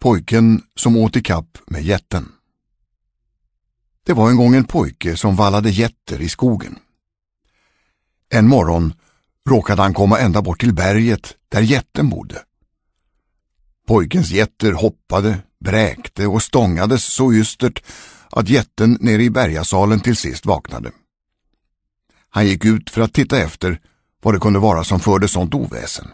Pojken som åt i kapp med jätten. Det var en gång en pojke som vallade getter i skogen. En morgon råkade han komma ända bort till berget där jätten bodde. Pojkens getter hoppade, bräkte och stångades så ystert att jätten nere i bergasalen till sist vaknade. Han gick ut för att titta efter vad det kunde vara som förde sånt oväsen.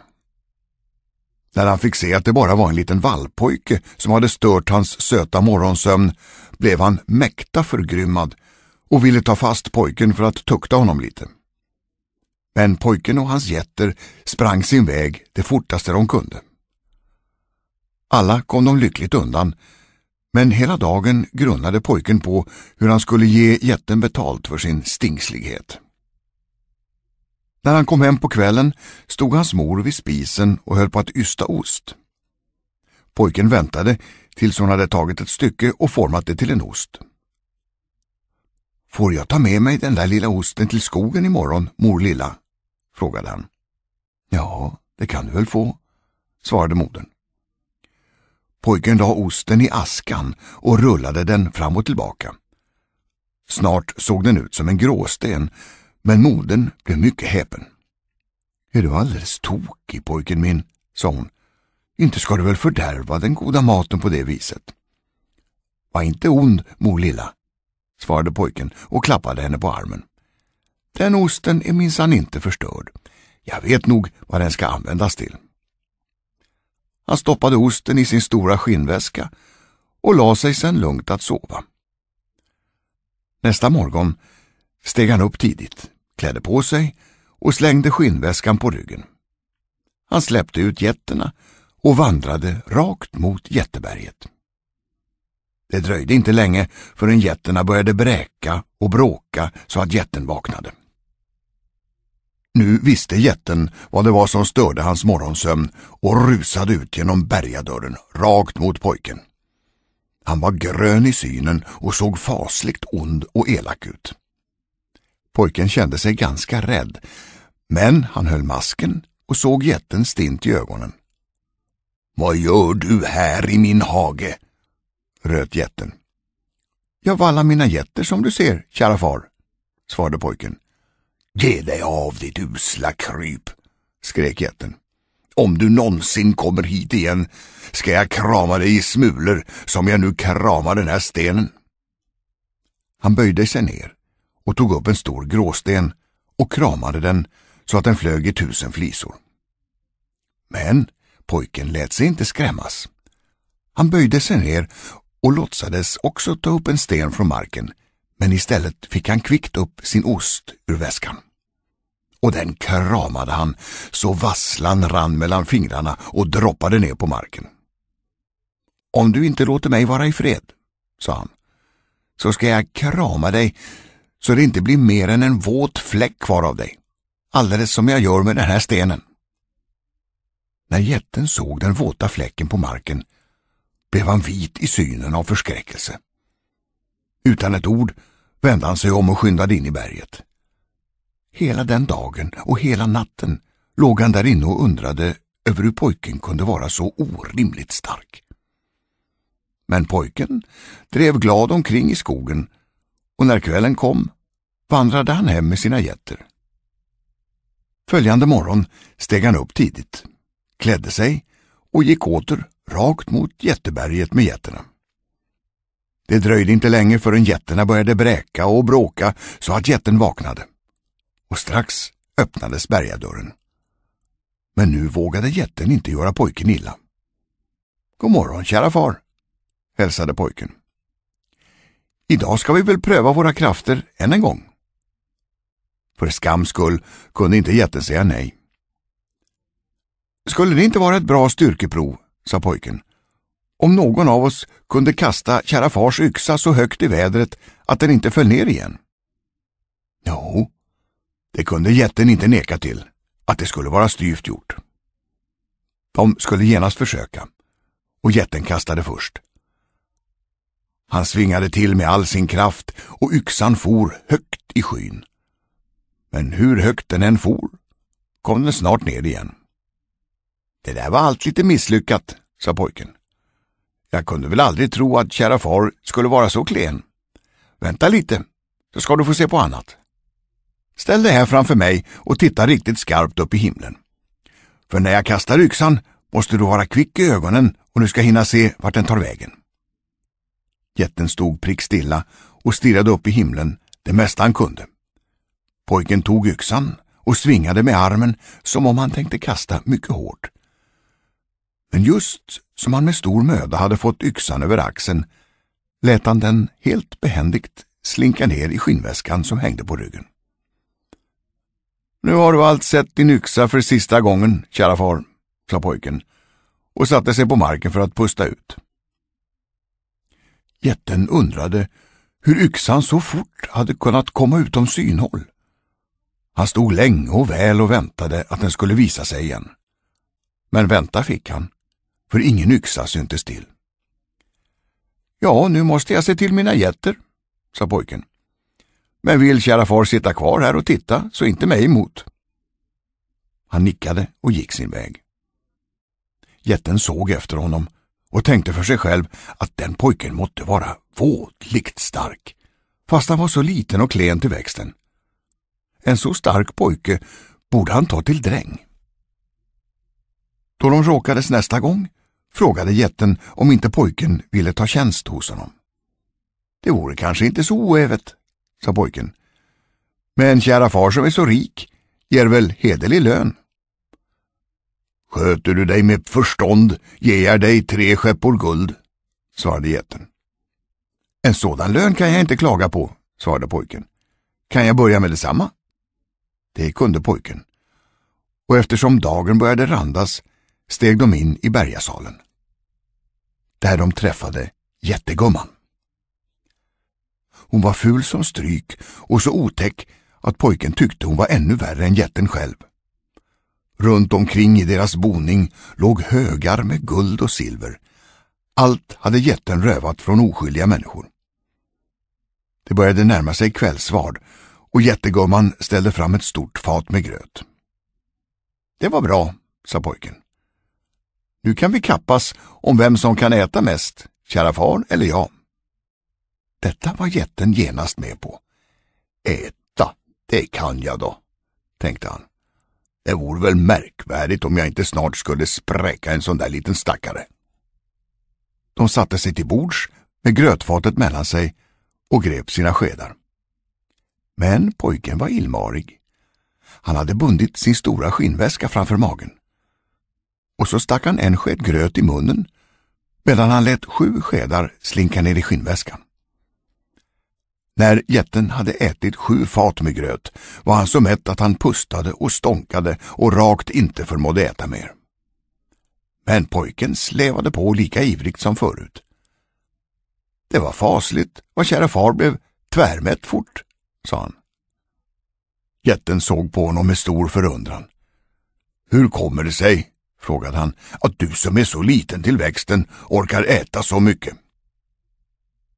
När han fick se att det bara var en liten vallpojke som hade stört hans söta morgonsömn blev han mäkta förgrymmad och ville ta fast pojken för att tukta honom lite. Men pojken och hans jätter sprang sin väg det fortaste de kunde. Alla kom de lyckligt undan, men hela dagen grunnade pojken på hur han skulle ge jätten betalt för sin stingslighet. När han kom hem på kvällen stod hans mor vid spisen och höll på att ysta ost. Pojken väntade tills hon hade tagit ett stycke och format det till en ost. Får jag ta med mig den där lilla osten till skogen imorgon, mor lilla? frågade han. Ja, det kan du väl få, svarade modern. Pojken la osten i askan och rullade den fram och tillbaka. Snart såg den ut som en gråsten men modern blev mycket häpen. Är du alldeles tokig pojken min, sa hon. Inte ska du väl fördärva den goda maten på det viset? Var inte ond, mor lilla, svarade pojken och klappade henne på armen. Den osten är minsann inte förstörd. Jag vet nog vad den ska användas till. Han stoppade osten i sin stora skinnväska och la sig sedan lugnt att sova. Nästa morgon steg han upp tidigt klädde på sig och slängde skinnväskan på ryggen. Han släppte ut getterna och vandrade rakt mot jätteberget. Det dröjde inte länge förrän getterna började bräka och bråka så att jätten vaknade. Nu visste jätten vad det var som störde hans morgonsömn och rusade ut genom bergadörren rakt mot pojken. Han var grön i synen och såg fasligt ond och elak ut. Pojken kände sig ganska rädd, men han höll masken och såg jätten stint i ögonen. Vad gör du här i min hage? röt jätten. Jag vallar mina getter som du ser, kära far, svarade pojken. Ge dig av ditt usla kryp, skrek jätten. Om du någonsin kommer hit igen ska jag krama dig i smulor som jag nu kramar den här stenen. Han böjde sig ner och tog upp en stor gråsten och kramade den så att den flög i tusen flisor. Men pojken lät sig inte skrämmas. Han böjde sig ner och låtsades också ta upp en sten från marken, men istället fick han kvickt upp sin ost ur väskan. Och den kramade han så vasslan rann mellan fingrarna och droppade ner på marken. Om du inte låter mig vara i fred, sa han, så ska jag krama dig så det inte blir mer än en våt fläck kvar av dig. Alldeles som jag gör med den här stenen. När jätten såg den våta fläcken på marken blev han vit i synen av förskräckelse. Utan ett ord vände han sig om och skyndade in i berget. Hela den dagen och hela natten låg han där inne och undrade över hur pojken kunde vara så orimligt stark. Men pojken drev glad omkring i skogen och när kvällen kom vandrade han hem med sina getter. Följande morgon steg han upp tidigt, klädde sig och gick åter rakt mot jätteberget med getterna. Det dröjde inte länge förrän getterna började bräka och bråka så att jätten vaknade. Och strax öppnades bergadörren. Men nu vågade jätten inte göra pojken illa. God morgon, kära far, hälsade pojken. Idag ska vi väl pröva våra krafter än en gång. För skams skull kunde inte jätten säga nej. Skulle det inte vara ett bra styrkeprov, sa pojken, om någon av oss kunde kasta kära fars yxa så högt i vädret att den inte föll ner igen? Jo, det kunde jätten inte neka till, att det skulle vara styvt gjort. De skulle genast försöka, och jätten kastade först. Han svingade till med all sin kraft och yxan for högt i skyn. Men hur högt den än for kom den snart ner igen. Det där var allt lite misslyckat, sa pojken. Jag kunde väl aldrig tro att kära far skulle vara så klen. Vänta lite, så ska du få se på annat. Ställ dig här framför mig och titta riktigt skarpt upp i himlen. För när jag kastar yxan måste du vara kvick i ögonen och du ska hinna se vart den tar vägen. Jätten stod prickstilla och stirrade upp i himlen det mesta han kunde. Pojken tog yxan och svingade med armen som om han tänkte kasta mycket hårt. Men just som han med stor möda hade fått yxan över axeln lät han den helt behändigt slinka ner i skinnväskan som hängde på ryggen. Nu har du allt sett din yxa för sista gången, kära far, sa pojken och satte sig på marken för att pusta ut. Jätten undrade hur yxan så fort hade kunnat komma utom synhåll. Han stod länge och väl och väntade att den skulle visa sig igen. Men vänta fick han, för ingen yxa syntes till. Ja, nu måste jag se till mina getter, sa pojken. Men vill kära far sitta kvar här och titta, så inte mig emot. Han nickade och gick sin väg. Jätten såg efter honom och tänkte för sig själv att den pojken måtte vara vådligt stark, fast han var så liten och klen till växten. En så stark pojke borde han ta till dräng. Då de råkades nästa gång frågade jätten om inte pojken ville ta tjänst hos honom. Det vore kanske inte så oävet, sa pojken. Men kära far som är så rik ger väl hederlig lön. Sköter du dig med förstånd ger jag dig tre skeppor guld, svarade jätten. En sådan lön kan jag inte klaga på, svarade pojken. Kan jag börja med detsamma? Det kunde pojken. Och eftersom dagen började randas steg de in i bergasalen. Där de träffade jättegumman. Hon var ful som stryk och så otäck att pojken tyckte hon var ännu värre än jätten själv. Runt omkring i deras boning låg högar med guld och silver. Allt hade jätten rövat från oskyldiga människor. Det började närma sig kvällsvard och jättegumman ställde fram ett stort fat med gröt. Det var bra, sa pojken. Nu kan vi kappas om vem som kan äta mest, kära far eller jag. Detta var jätten genast med på. Äta, det kan jag då, tänkte han. Det vore väl märkvärdigt om jag inte snart skulle spräcka en sån där liten stackare. De satte sig till bords med grötfatet mellan sig och grep sina skedar. Men pojken var illmarig. Han hade bundit sin stora skinnväska framför magen. Och så stack han en sked gröt i munnen medan han lät sju skedar slinka ner i skinnväskan. När jätten hade ätit sju fat med gröt var han så mätt att han pustade och stånkade och rakt inte förmådde äta mer. Men pojken slävade på lika ivrigt som förut. Det var fasligt vad kära far blev tvärmätt fort, sa han. Jätten såg på honom med stor förundran. Hur kommer det sig, frågade han, att du som är så liten till växten orkar äta så mycket?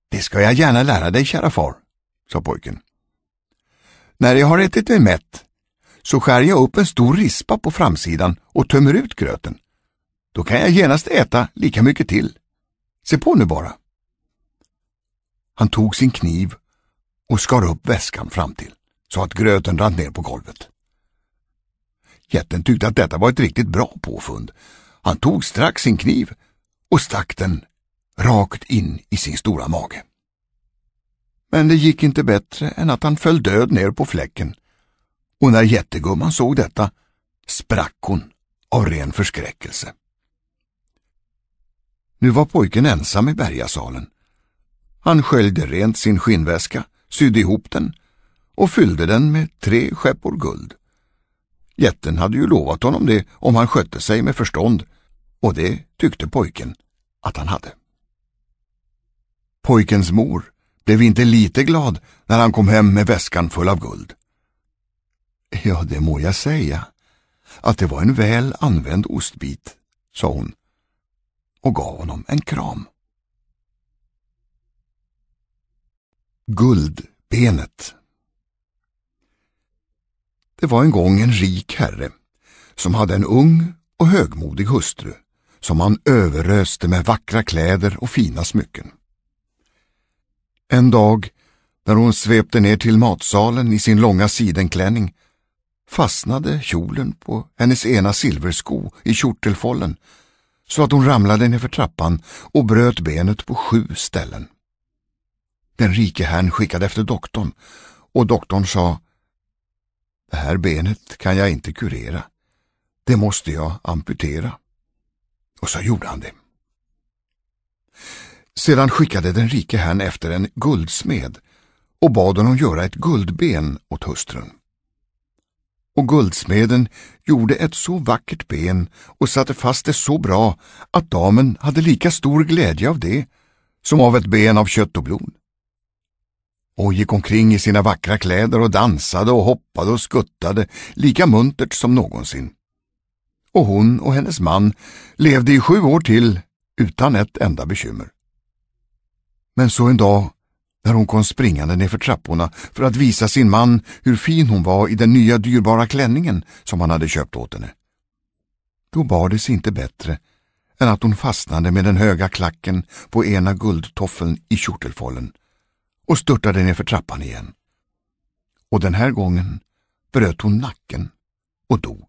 Det ska jag gärna lära dig, kära far, sa pojken. När jag har ätit mig mätt så skär jag upp en stor rispa på framsidan och tömmer ut gröten. Då kan jag genast äta lika mycket till. Se på nu bara. Han tog sin kniv och skar upp väskan fram till så att gröten rann ner på golvet. Jätten tyckte att detta var ett riktigt bra påfund. Han tog strax sin kniv och stack den rakt in i sin stora mage. Men det gick inte bättre än att han föll död ner på fläcken. Och när jättegumman såg detta sprack hon av ren förskräckelse. Nu var pojken ensam i bergasalen. Han sköljde rent sin skinnväska, sydde ihop den och fyllde den med tre skeppor guld. Jätten hade ju lovat honom det om han skötte sig med förstånd och det tyckte pojken att han hade. Pojkens mor blev inte lite glad när han kom hem med väskan full av guld. Ja, det må jag säga, att det var en väl använd ostbit, sa hon och gav honom en kram. Guldbenet Det var en gång en rik herre som hade en ung och högmodig hustru som han överöste med vackra kläder och fina smycken. En dag, när hon svepte ner till matsalen i sin långa sidenklänning, fastnade kjolen på hennes ena silversko i kjortelfållen så att hon ramlade ner för trappan och bröt benet på sju ställen. Den rike herrn skickade efter doktorn och doktorn sa Det här benet kan jag inte kurera. Det måste jag amputera. Och så gjorde han det. Sedan skickade den rike herrn efter en guldsmed och bad honom göra ett guldben åt hustrun. Och guldsmeden gjorde ett så vackert ben och satte fast det så bra att damen hade lika stor glädje av det som av ett ben av kött och blod. Och gick omkring i sina vackra kläder och dansade och hoppade och skuttade lika muntert som någonsin. Och hon och hennes man levde i sju år till utan ett enda bekymmer. Men så en dag när hon kom springande nerför trapporna för att visa sin man hur fin hon var i den nya dyrbara klänningen som han hade köpt åt henne. Då bar det sig inte bättre än att hon fastnade med den höga klacken på ena guldtoffeln i kjortelfållen och störtade nerför trappan igen. Och den här gången bröt hon nacken och dog.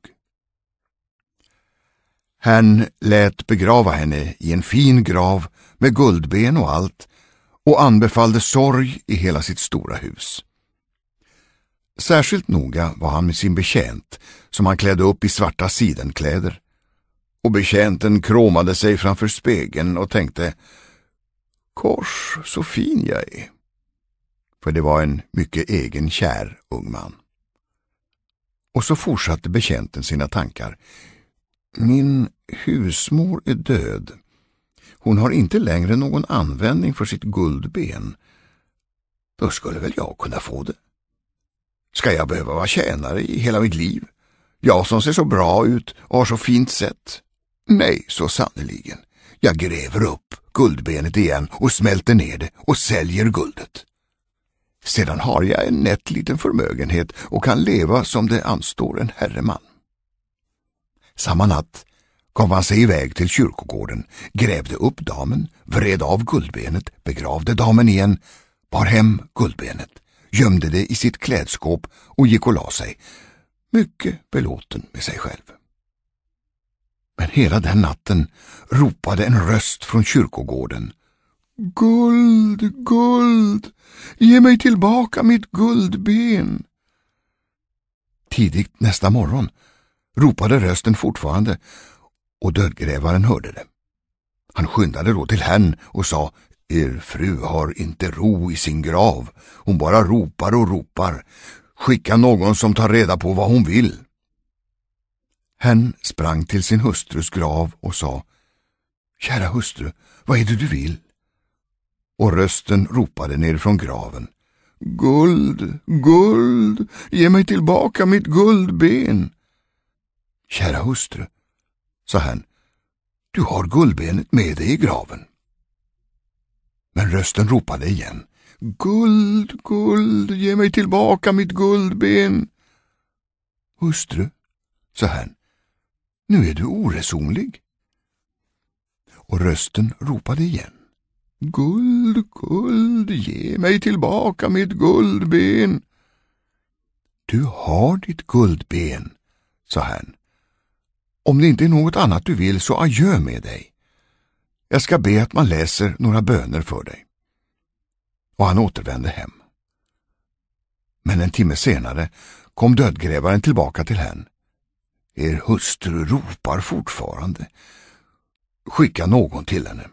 Herrn lät begrava henne i en fin grav med guldben och allt och anbefallde sorg i hela sitt stora hus. Särskilt noga var han med sin betjänt som han klädde upp i svarta sidenkläder. Och betjänten kråmade sig framför spegeln och tänkte Kors, så fin jag är. För det var en mycket egenkär ung man. Och så fortsatte betjänten sina tankar. Min husmor är död hon har inte längre någon användning för sitt guldben. Då skulle väl jag kunna få det. Ska jag behöva vara tjänare i hela mitt liv? Jag som ser så bra ut och har så fint sätt. Nej, så sannerligen. Jag gräver upp guldbenet igen och smälter ner det och säljer guldet. Sedan har jag en nätt liten förmögenhet och kan leva som det anstår en herreman. Samma natt gav han sig iväg till kyrkogården, grävde upp damen, vred av guldbenet, begravde damen igen, bar hem guldbenet, gömde det i sitt klädskåp och gick och la sig, mycket belåten med sig själv. Men hela den natten ropade en röst från kyrkogården. Guld, guld, ge mig tillbaka mitt guldben. Tidigt nästa morgon ropade rösten fortfarande och dödgrävaren hörde det. Han skyndade då till henne och sa Er fru har inte ro i sin grav. Hon bara ropar och ropar. Skicka någon som tar reda på vad hon vill. Hen sprang till sin hustrus grav och sa Kära hustru, vad är det du vill? Och rösten ropade ner från graven. Guld, guld, ge mig tillbaka mitt guldben. Kära hustru, sa han. Du har guldbenet med dig i graven. Men rösten ropade igen. Guld, guld, ge mig tillbaka mitt guldben. Hustru, sa han, nu är du oresonlig. Och rösten ropade igen. Guld, guld, ge mig tillbaka mitt guldben. Du har ditt guldben, sa han om det inte är något annat du vill så adjö med dig. Jag ska be att man läser några böner för dig. Och han återvände hem. Men en timme senare kom dödgrävaren tillbaka till henne. Er hustru ropar fortfarande. Skicka någon till henne.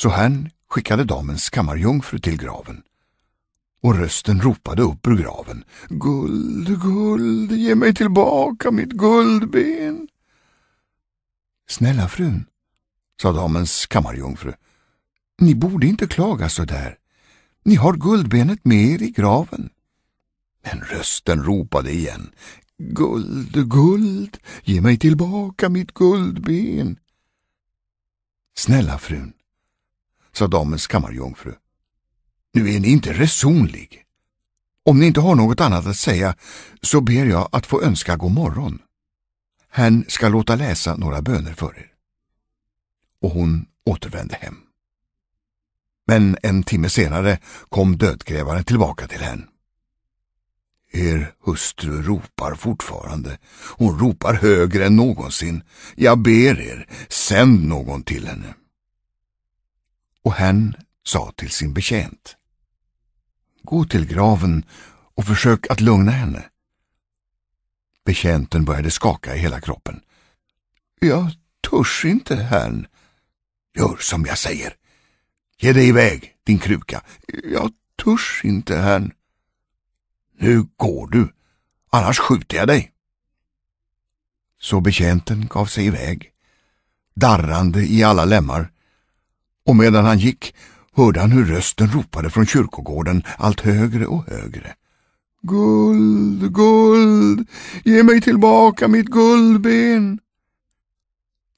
Så han skickade damens kammarjungfru till graven och rösten ropade upp ur graven. Guld, guld, ge mig tillbaka mitt guldben. Snälla frun, sa damens kammarjungfru, ni borde inte klaga så där. Ni har guldbenet med er i graven. Men rösten ropade igen. Guld, guld, ge mig tillbaka mitt guldben. Snälla frun, sa damens kammarjungfru, nu är ni inte resonlig. Om ni inte har något annat att säga så ber jag att få önska god morgon. Herrn ska låta läsa några böner för er. Och hon återvände hem. Men en timme senare kom dödgrävaren tillbaka till henne. Er hustru ropar fortfarande. Hon ropar högre än någonsin. Jag ber er, sänd någon till henne. Och hen sa till sin betjänt. Gå till graven och försök att lugna henne. Betjänten började skaka i hela kroppen. Jag törs inte, herrn. Gör som jag säger. Ge dig iväg, din kruka. Jag törs inte, herrn. Nu går du, annars skjuter jag dig. Så betjänten gav sig iväg, darrande i alla lemmar, och medan han gick hörde han hur rösten ropade från kyrkogården allt högre och högre. Guld, guld, ge mig tillbaka mitt guldben.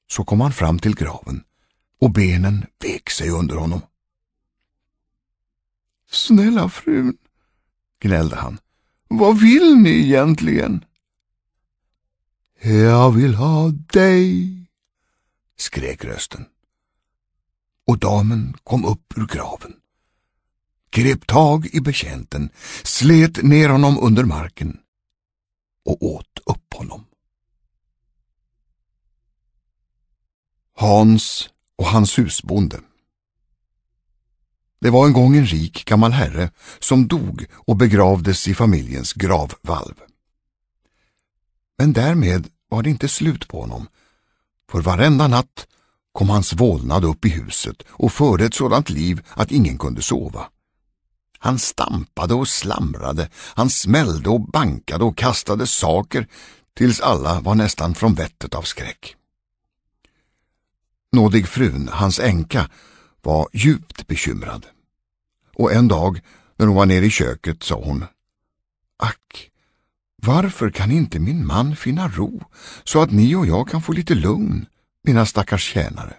Så kom han fram till graven och benen vek sig under honom. Snälla frun, gnällde han, vad vill ni egentligen? Jag vill ha dig, skrek rösten. Och damen kom upp ur graven, grep tag i betjänten, slet ner honom under marken och åt upp honom. Hans och hans husbonde det var en gång en rik gammal herre som dog och begravdes i familjens gravvalv. Men därmed var det inte slut på honom. För varenda natt kom hans vålnad upp i huset och förde ett sådant liv att ingen kunde sova. Han stampade och slamrade, han smällde och bankade och kastade saker tills alla var nästan från vettet av skräck. Nådig frun, hans änka, var djupt bekymrad. Och en dag när hon var nere i köket sa hon Ack, varför kan inte min man finna ro så att ni och jag kan få lite lugn, mina stackars tjänare?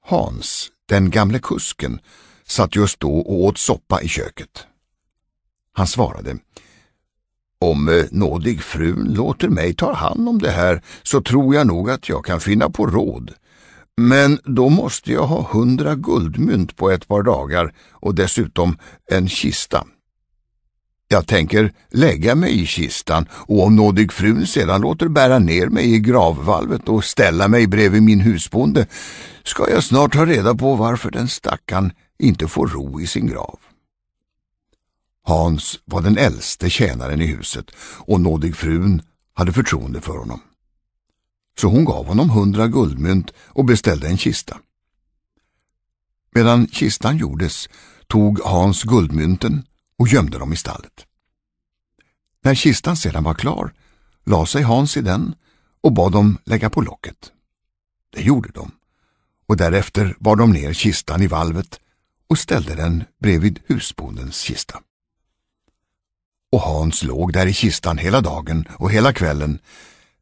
Hans, den gamle kusken, satt just då och åt soppa i köket. Han svarade om eh, nådig frun låter mig ta hand om det här så tror jag nog att jag kan finna på råd. Men då måste jag ha hundra guldmynt på ett par dagar och dessutom en kista. Jag tänker lägga mig i kistan och om nådig frun sedan låter bära ner mig i gravvalvet och ställa mig bredvid min husbonde ska jag snart ta reda på varför den stackan inte får ro i sin grav. Hans var den äldste tjänaren i huset och nådig frun hade förtroende för honom så hon gav honom hundra guldmynt och beställde en kista. Medan kistan gjordes tog Hans guldmynten och gömde dem i stallet. När kistan sedan var klar la sig Hans i den och bad dem lägga på locket. Det gjorde de och därefter bar de ner kistan i valvet och ställde den bredvid husbondens kista. Och Hans låg där i kistan hela dagen och hela kvällen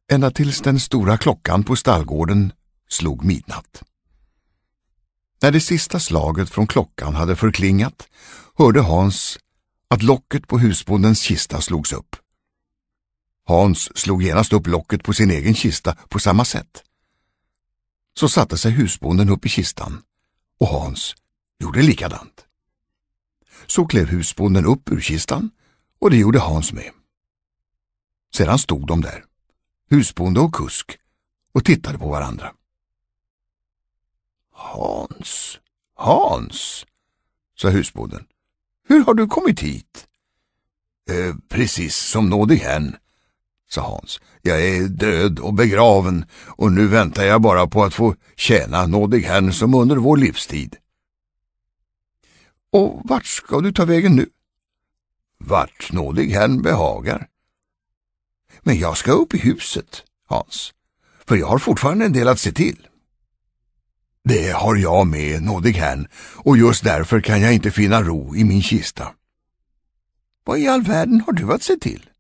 ända tills den stora klockan på stallgården slog midnatt. När det sista slaget från klockan hade förklingat hörde Hans att locket på husbondens kista slogs upp. Hans slog genast upp locket på sin egen kista på samma sätt. Så satte sig husbonden upp i kistan och Hans gjorde likadant. Så klev husbonden upp ur kistan och det gjorde Hans med. Sedan stod de där husbonde och kusk, och tittade på varandra. Hans, Hans, sa husbonden. Hur har du kommit hit? Eh, precis som nådig hen, sa Hans. Jag är död och begraven och nu väntar jag bara på att få tjäna nådig hen som under vår livstid. Och vart ska du ta vägen nu? Vart nådig hen behagar. Men jag ska upp i huset, Hans, för jag har fortfarande en del att se till. Det har jag med, nådig herrn, och just därför kan jag inte finna ro i min kista. Vad i all världen har du att se till?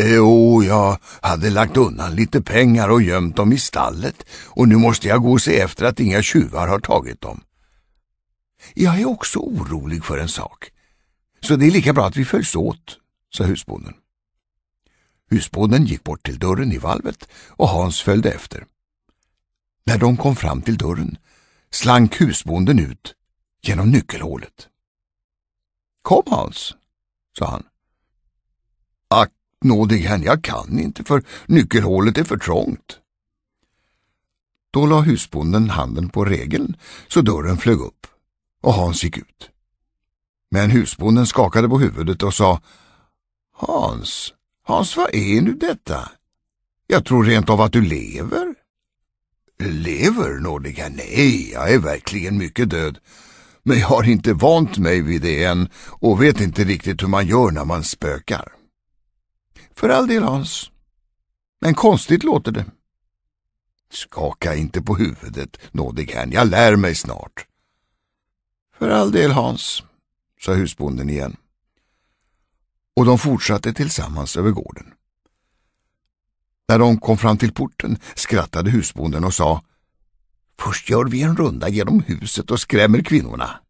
Eh, jo, jag hade lagt undan lite pengar och gömt dem i stallet och nu måste jag gå och se efter att inga tjuvar har tagit dem. Jag är också orolig för en sak, så det är lika bra att vi följs åt, sa husbonden. Husbonden gick bort till dörren i valvet och Hans följde efter. När de kom fram till dörren slank husbonden ut genom nyckelhålet. Kom Hans, sa han. Ack, nådig hen, jag kan inte för nyckelhålet är för trångt. Då la husbonden handen på regeln så dörren flög upp och Hans gick ut. Men husbonden skakade på huvudet och sa Hans, Hans, vad är nu detta? Jag tror rent av att du lever. Lever, nådiga? Nej, jag är verkligen mycket död. Men jag har inte vant mig vid det än och vet inte riktigt hur man gör när man spökar. För all del, Hans. Men konstigt låter det. Skaka inte på huvudet, nådig herrn, jag lär mig snart. För all del, Hans, sa husbonden igen. Och de fortsatte tillsammans över gården. När de kom fram till porten skrattade husbonden och sa Först gör vi en runda genom huset och skrämmer kvinnorna.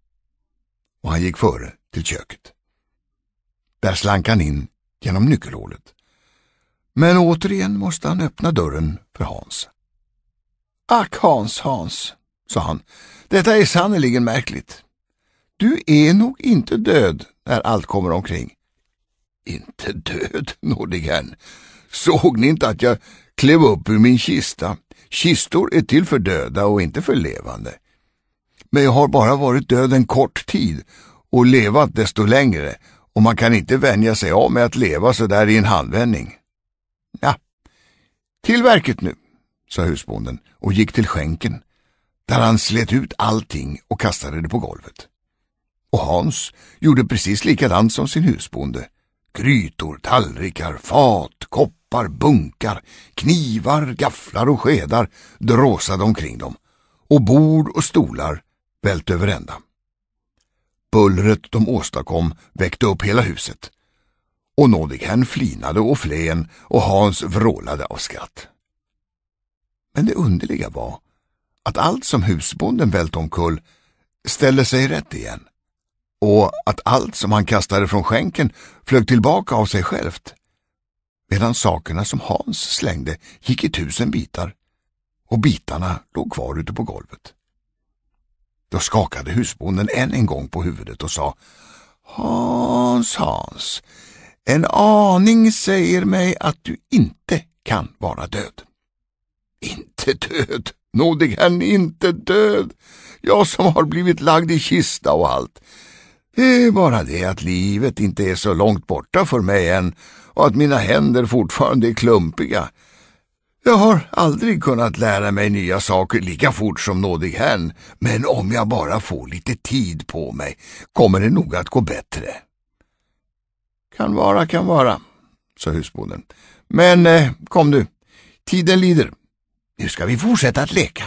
Och han gick före till köket. Där slank han in genom nyckelhålet. Men återigen måste han öppna dörren för Hans. Ack Hans, Hans, sa han, detta är sannerligen märkligt. Du är nog inte död när allt kommer omkring. Inte död, nådig herrn. Såg ni inte att jag klev upp ur min kista? Kistor är till för döda och inte för levande. Men jag har bara varit död en kort tid och levat desto längre och man kan inte vänja sig av med att leva så där i en handvändning. Ja, till verket nu, sa husbonden och gick till skänken, där han slet ut allting och kastade det på golvet. Och Hans gjorde precis likadant som sin husbonde. Grytor, tallrikar, fat, koppar, bunkar, knivar, gafflar och skedar dråsade omkring dem och bord och stolar vält över ända. Bullret de åstadkom väckte upp hela huset och Nådighen flinade och flen och Hans vrålade av skratt. Men det underliga var att allt som husbonden vält omkull ställde sig rätt igen och att allt som han kastade från skänken flög tillbaka av sig självt, medan sakerna som Hans slängde gick i tusen bitar och bitarna låg kvar ute på golvet. Då skakade husbonden än en gång på huvudet och sa Hans, Hans, en aning säger mig att du inte kan vara död. Inte död, nådig herrn, inte död. Jag som har blivit lagd i kista och allt. Det är bara det att livet inte är så långt borta för mig än och att mina händer fortfarande är klumpiga. Jag har aldrig kunnat lära mig nya saker lika fort som nådig herrn, men om jag bara får lite tid på mig kommer det nog att gå bättre. Kan vara, kan vara, sa husbonden. Men eh, kom nu, tiden lider. Nu ska vi fortsätta att leka.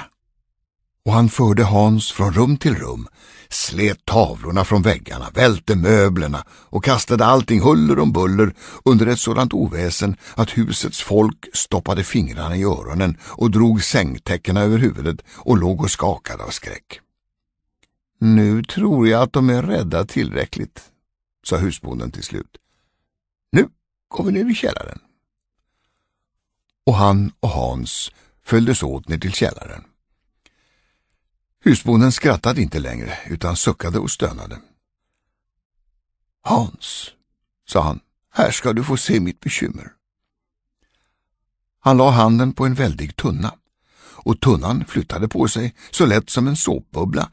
Och han förde Hans från rum till rum, slet tavlorna från väggarna, välte möblerna och kastade allting huller om buller under ett sådant oväsen att husets folk stoppade fingrarna i öronen och drog sängtäckena över huvudet och låg och skakade av skräck. Nu tror jag att de är rädda tillräckligt, sa husbonden till slut. Nu går vi ner i källaren. Och han och Hans följdes åt ner till källaren. Husbonden skrattade inte längre utan suckade och stönade. Hans, sa han, här ska du få se mitt bekymmer. Han la handen på en väldig tunna och tunnan flyttade på sig så lätt som en såpbubbla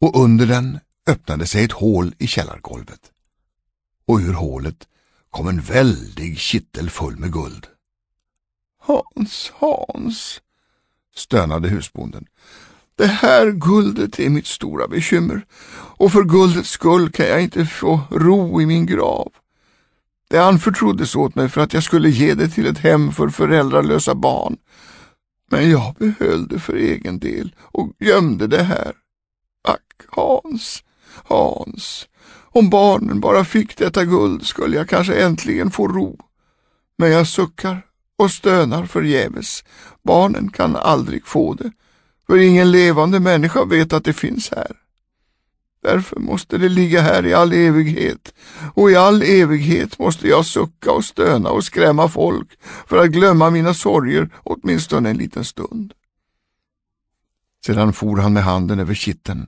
och under den öppnade sig ett hål i källargolvet. Och ur hålet kom en väldig kittel full med guld. Hans, Hans, stönade husbonden. Det här guldet är mitt stora bekymmer och för guldets skull kan jag inte få ro i min grav. Det anförtroddes åt mig för att jag skulle ge det till ett hem för föräldralösa barn. Men jag behöll det för egen del och gömde det här. Ack, Hans, Hans, om barnen bara fick detta guld skulle jag kanske äntligen få ro. Men jag suckar och stönar förgäves. Barnen kan aldrig få det för ingen levande människa vet att det finns här. Därför måste det ligga här i all evighet, och i all evighet måste jag sucka och stöna och skrämma folk för att glömma mina sorger åtminstone en liten stund. Sedan for han med handen över kitten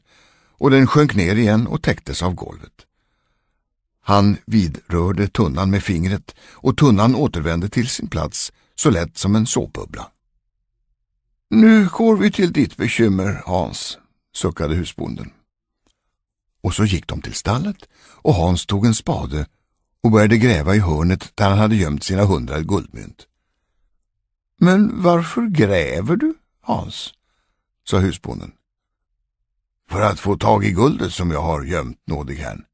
och den sjönk ner igen och täcktes av golvet. Han vidrörde tunnan med fingret och tunnan återvände till sin plats så lätt som en såpbubbla. Nu går vi till ditt bekymmer, Hans, suckade husbonden. Och så gick de till stallet och Hans tog en spade och började gräva i hörnet där han hade gömt sina hundra guldmynt. Men varför gräver du, Hans? sa husbonden. För att få tag i guldet som jag har gömt, nådig herrn.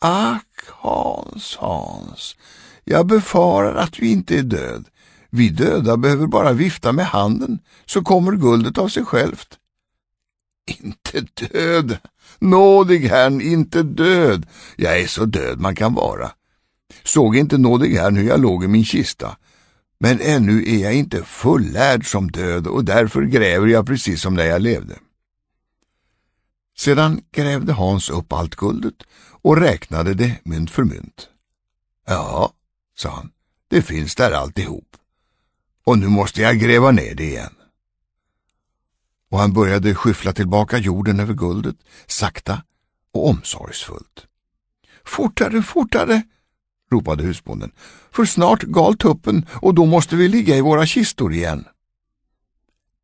Ack, Hans, Hans, jag befarar att du inte är död. Vi döda behöver bara vifta med handen så kommer guldet av sig självt. Inte död, nådig herrn, inte död. Jag är så död man kan vara. Såg inte nådig herrn hur jag låg i min kista. Men ännu är jag inte fullärd som död och därför gräver jag precis som när jag levde. Sedan grävde Hans upp allt guldet och räknade det mynt för mynt. Ja, sa han, det finns där alltihop. Och nu måste jag gräva ner det igen. Och han började skyffla tillbaka jorden över guldet, sakta och omsorgsfullt. Fortare, fortare, ropade husbonden, för snart gal tuppen och då måste vi ligga i våra kistor igen.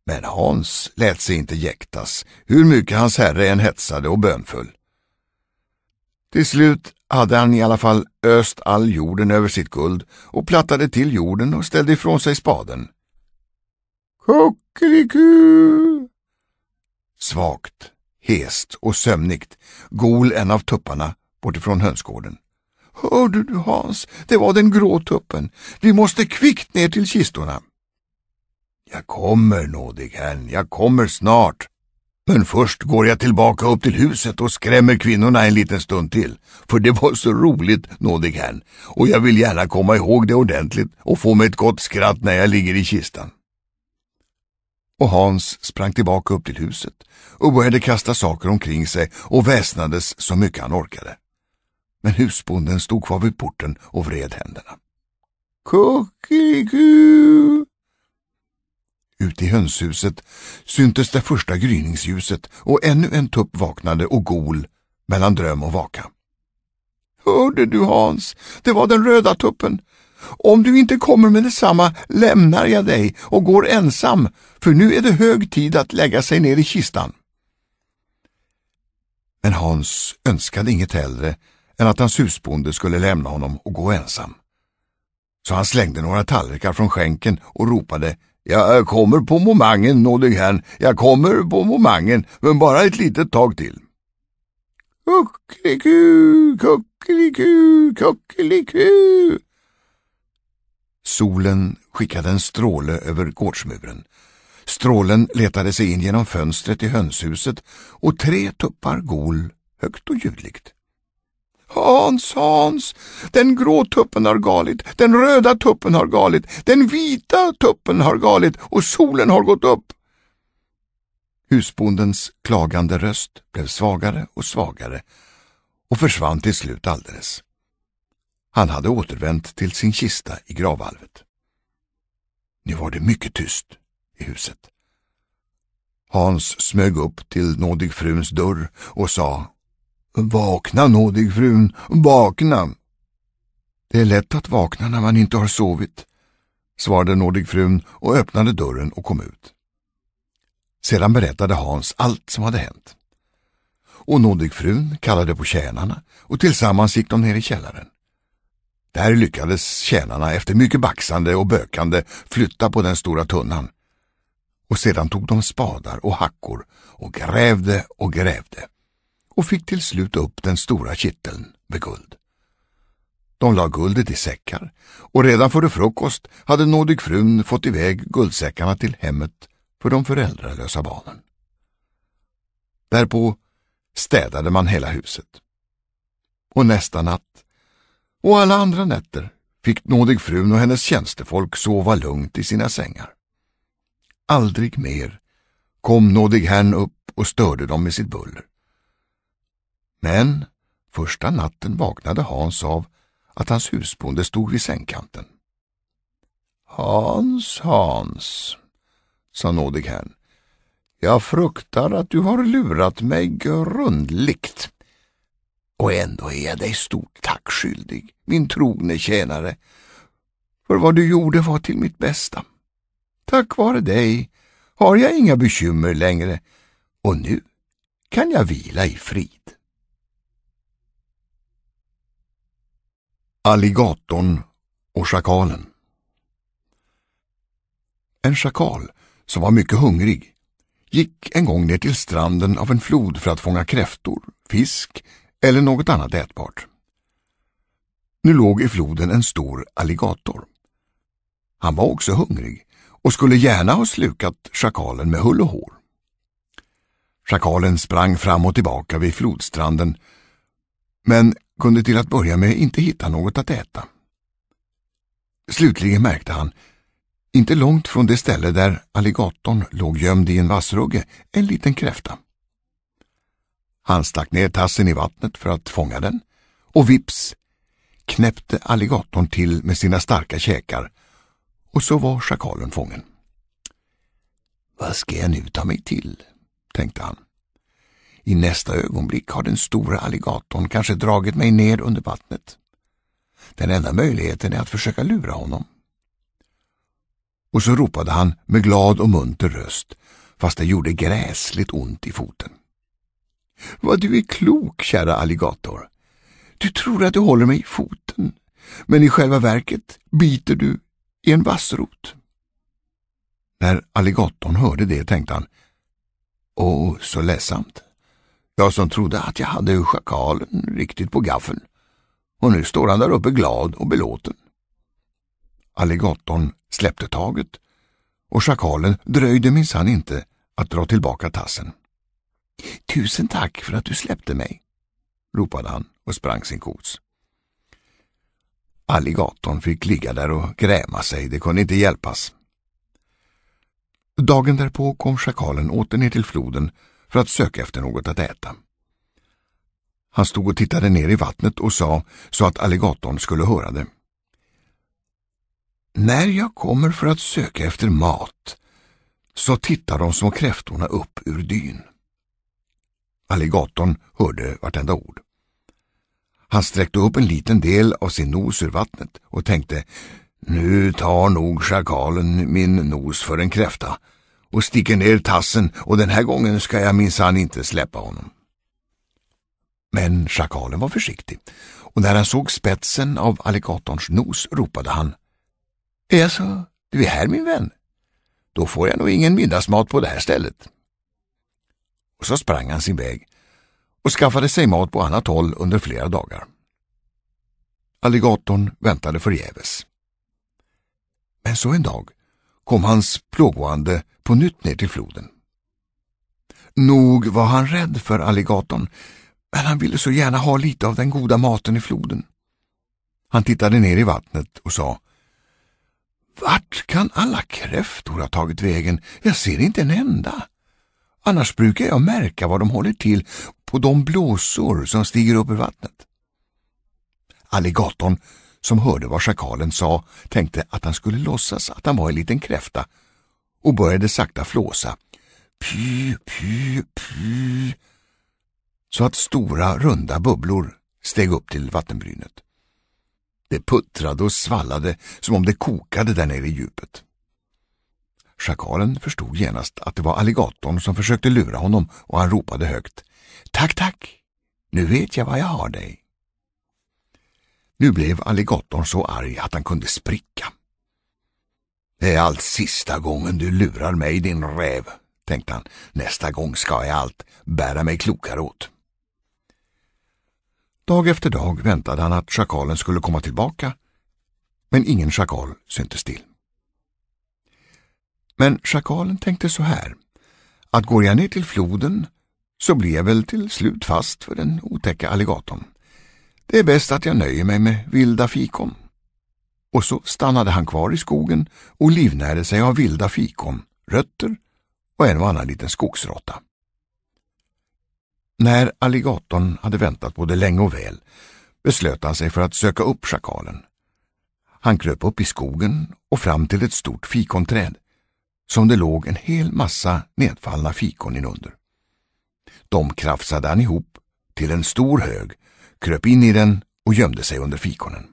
Men Hans lät sig inte jäktas, hur mycket hans herre än hetsade och bönfull. Till slut hade han i alla fall öst all jorden över sitt guld och plattade till jorden och ställde ifrån sig spaden. Kuckeliku! Svagt, hest och sömnigt gol en av tupparna bortifrån hönsgården. Hörde du Hans, det var den grå tuppen. Vi måste kvickt ner till kistorna. Jag kommer, nådig herrn, jag kommer snart. Men först går jag tillbaka upp till huset och skrämmer kvinnorna en liten stund till. För det var så roligt, nådig herrn, och jag vill gärna komma ihåg det ordentligt och få mig ett gott skratt när jag ligger i kistan. Och Hans sprang tillbaka upp till huset och började kasta saker omkring sig och väsnades så mycket han orkade. Men husbonden stod kvar vid porten och vred händerna. Kuckeliku! Ute i hönshuset syntes det första gryningsljuset och ännu en tupp vaknade och gol mellan dröm och vaka. Hörde du Hans, det var den röda tuppen. Om du inte kommer med detsamma lämnar jag dig och går ensam, för nu är det hög tid att lägga sig ner i kistan. Men Hans önskade inget hellre än att hans husbonde skulle lämna honom och gå ensam. Så han slängde några tallrikar från skänken och ropade Eh, jag kommer på momangen, nådig herrn. Jag kommer på momangen, men bara ett litet tag till. Kuckeliku, kuckeliku, kuckeliku. Solen skickade en stråle över gårdsmuren. Strålen letade sig in genom fönstret i hönshuset och tre tuppar gol högt och ljudligt. Hans, Hans, den grå tuppen har galit, den röda tuppen har galit, den vita tuppen har galit och solen har gått upp. Husbondens klagande röst blev svagare och svagare och försvann till slut alldeles. Han hade återvänt till sin kista i gravvalvet. Nu var det mycket tyst i huset. Hans smög upp till nådig fruns dörr och sa Vakna, nådig frun, vakna. Det är lätt att vakna när man inte har sovit, svarade nådig frun och öppnade dörren och kom ut. Sedan berättade Hans allt som hade hänt. Och nådig frun kallade på tjänarna och tillsammans gick de ner i källaren. Där lyckades tjänarna efter mycket baxande och bökande flytta på den stora tunnan. Och sedan tog de spadar och hackor och grävde och grävde och fick till slut upp den stora kitteln med guld. De la guldet i säckar och redan före frukost hade nådig frun fått iväg guldsäckarna till hemmet för de föräldralösa barnen. Därpå städade man hela huset. Och nästa natt och alla andra nätter fick nådig frun och hennes tjänstefolk sova lugnt i sina sängar. Aldrig mer kom nådig herrn upp och störde dem med sitt buller. Men första natten vaknade Hans av att hans husbonde stod vid sängkanten. Hans, Hans, sa nådig herrn. Jag fruktar att du har lurat mig grundligt. Och ändå är jag dig stort tack skyldig, min trogne tjänare, för vad du gjorde var till mitt bästa. Tack vare dig har jag inga bekymmer längre och nu kan jag vila i frid. Alligatorn och schakalen En schakal som var mycket hungrig gick en gång ner till stranden av en flod för att fånga kräftor, fisk eller något annat ätbart. Nu låg i floden en stor alligator. Han var också hungrig och skulle gärna ha slukat schakalen med hull och hår. Schakalen sprang fram och tillbaka vid flodstranden men kunde till att börja med inte hitta något att äta. Slutligen märkte han, inte långt från det ställe där alligatorn låg gömd i en vassrugge, en liten kräfta. Han stack ner tassen i vattnet för att fånga den och vips knäppte alligatorn till med sina starka käkar och så var schakalen fången. Vad ska jag nu ta mig till? tänkte han. I nästa ögonblick har den stora alligatorn kanske dragit mig ner under vattnet. Den enda möjligheten är att försöka lura honom. Och så ropade han med glad och munter röst, fast det gjorde gräsligt ont i foten. Vad du är klok, kära alligator. Du tror att du håller mig i foten, men i själva verket biter du i en vassrot. När alligatorn hörde det tänkte han, åh, så ledsamt. Jag som trodde att jag hade schakalen riktigt på gaffeln. Och nu står han där uppe glad och belåten. Alligatorn släppte taget och schakalen dröjde minsann inte att dra tillbaka tassen. Tusen tack för att du släppte mig, ropade han och sprang sin kos. Alligatorn fick ligga där och gräma sig, det kunde inte hjälpas. Dagen därpå kom schakalen åter ner till floden för att söka efter något att äta. Han stod och tittade ner i vattnet och sa så att alligatorn skulle höra det. När jag kommer för att söka efter mat så tittar de små kräftorna upp ur dyn. Alligatorn hörde vartenda ord. Han sträckte upp en liten del av sin nos ur vattnet och tänkte nu tar nog schakalen min nos för en kräfta och sticker ner tassen och den här gången ska jag minsann inte släppa honom. Men schakalen var försiktig och när han såg spetsen av alligatorns nos ropade han Jaså, du är här min vän? Då får jag nog ingen middagsmat på det här stället. Och så sprang han sin väg och skaffade sig mat på annat håll under flera dagar. Alligatorn väntade förgäves. Men så en dag kom hans plågoande på nytt ner till floden. Nog var han rädd för alligatorn, men han ville så gärna ha lite av den goda maten i floden. Han tittade ner i vattnet och sa Vart kan alla kräftor ha tagit vägen? Jag ser inte en enda. Annars brukar jag märka var de håller till på de blåsor som stiger upp ur vattnet. Alligatorn, som hörde vad schakalen sa, tänkte att han skulle låtsas att han var en liten kräfta och började sakta flåsa. Py, py, py. Så att stora runda bubblor steg upp till vattenbrynet. Det puttrade och svallade som om det kokade där nere i djupet. Schakalen förstod genast att det var alligatorn som försökte lura honom och han ropade högt. Tack, tack! Nu vet jag vad jag har dig. Nu blev alligatorn så arg att han kunde spricka. Det är allt sista gången du lurar mig, din räv, tänkte han. Nästa gång ska jag allt bära mig klokare åt. Dag efter dag väntade han att schakalen skulle komma tillbaka, men ingen schakal syntes till. Men schakalen tänkte så här, att går jag ner till floden så blir jag väl till slut fast för den otäcka alligatorn. Det är bäst att jag nöjer mig med vilda fikon. Och så stannade han kvar i skogen och livnärde sig av vilda fikon, rötter och en och annan liten skogsråtta. När alligatorn hade väntat både länge och väl beslöt han sig för att söka upp schakalen. Han kröp upp i skogen och fram till ett stort fikonträd som det låg en hel massa nedfallna fikon inunder. De krafsade han ihop till en stor hög, kröp in i den och gömde sig under fikonen.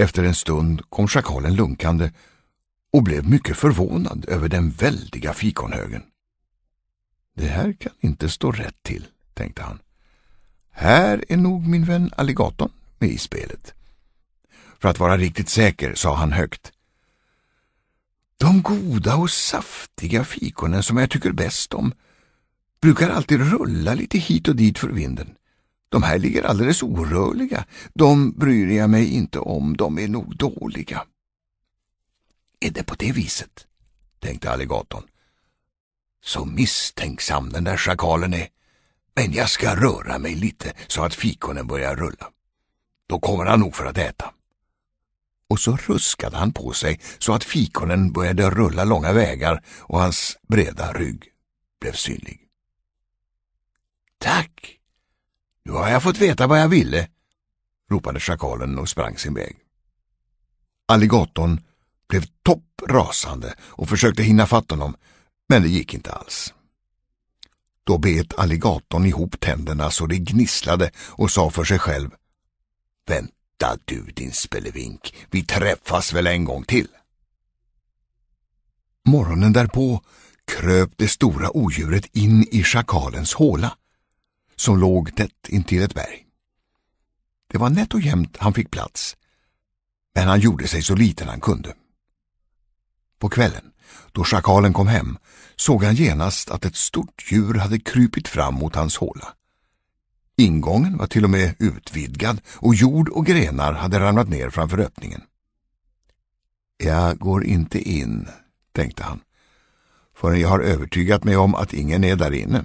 Efter en stund kom schakalen lunkande och blev mycket förvånad över den väldiga fikonhögen. Det här kan inte stå rätt till, tänkte han. Här är nog min vän alligatorn med i spelet. För att vara riktigt säker sa han högt. De goda och saftiga fikonen som jag tycker bäst om brukar alltid rulla lite hit och dit för vinden. De här ligger alldeles orörliga. De bryr jag mig inte om, de är nog dåliga. Är det på det viset? tänkte alligatorn. Så misstänksam den där schakalen är. Men jag ska röra mig lite så att fikonen börjar rulla. Då kommer han nog för att äta. Och så ruskade han på sig så att fikonen började rulla långa vägar och hans breda rygg blev synlig. Tack! Nu har jag fått veta vad jag ville, ropade schakalen och sprang sin väg. Alligatorn blev topprasande och försökte hinna fatt honom, men det gick inte alls. Då bet alligatorn ihop tänderna så det gnisslade och sa för sig själv Vänta du din spelevink, vi träffas väl en gång till. Morgonen därpå kröp det stora odjuret in i schakalens håla som låg tätt intill ett berg. Det var nätt och jämnt han fick plats, men han gjorde sig så liten han kunde. På kvällen, då schakalen kom hem, såg han genast att ett stort djur hade krypit fram mot hans håla. Ingången var till och med utvidgad och jord och grenar hade ramlat ner framför öppningen. Jag går inte in, tänkte han, förrän jag har övertygat mig om att ingen är där inne.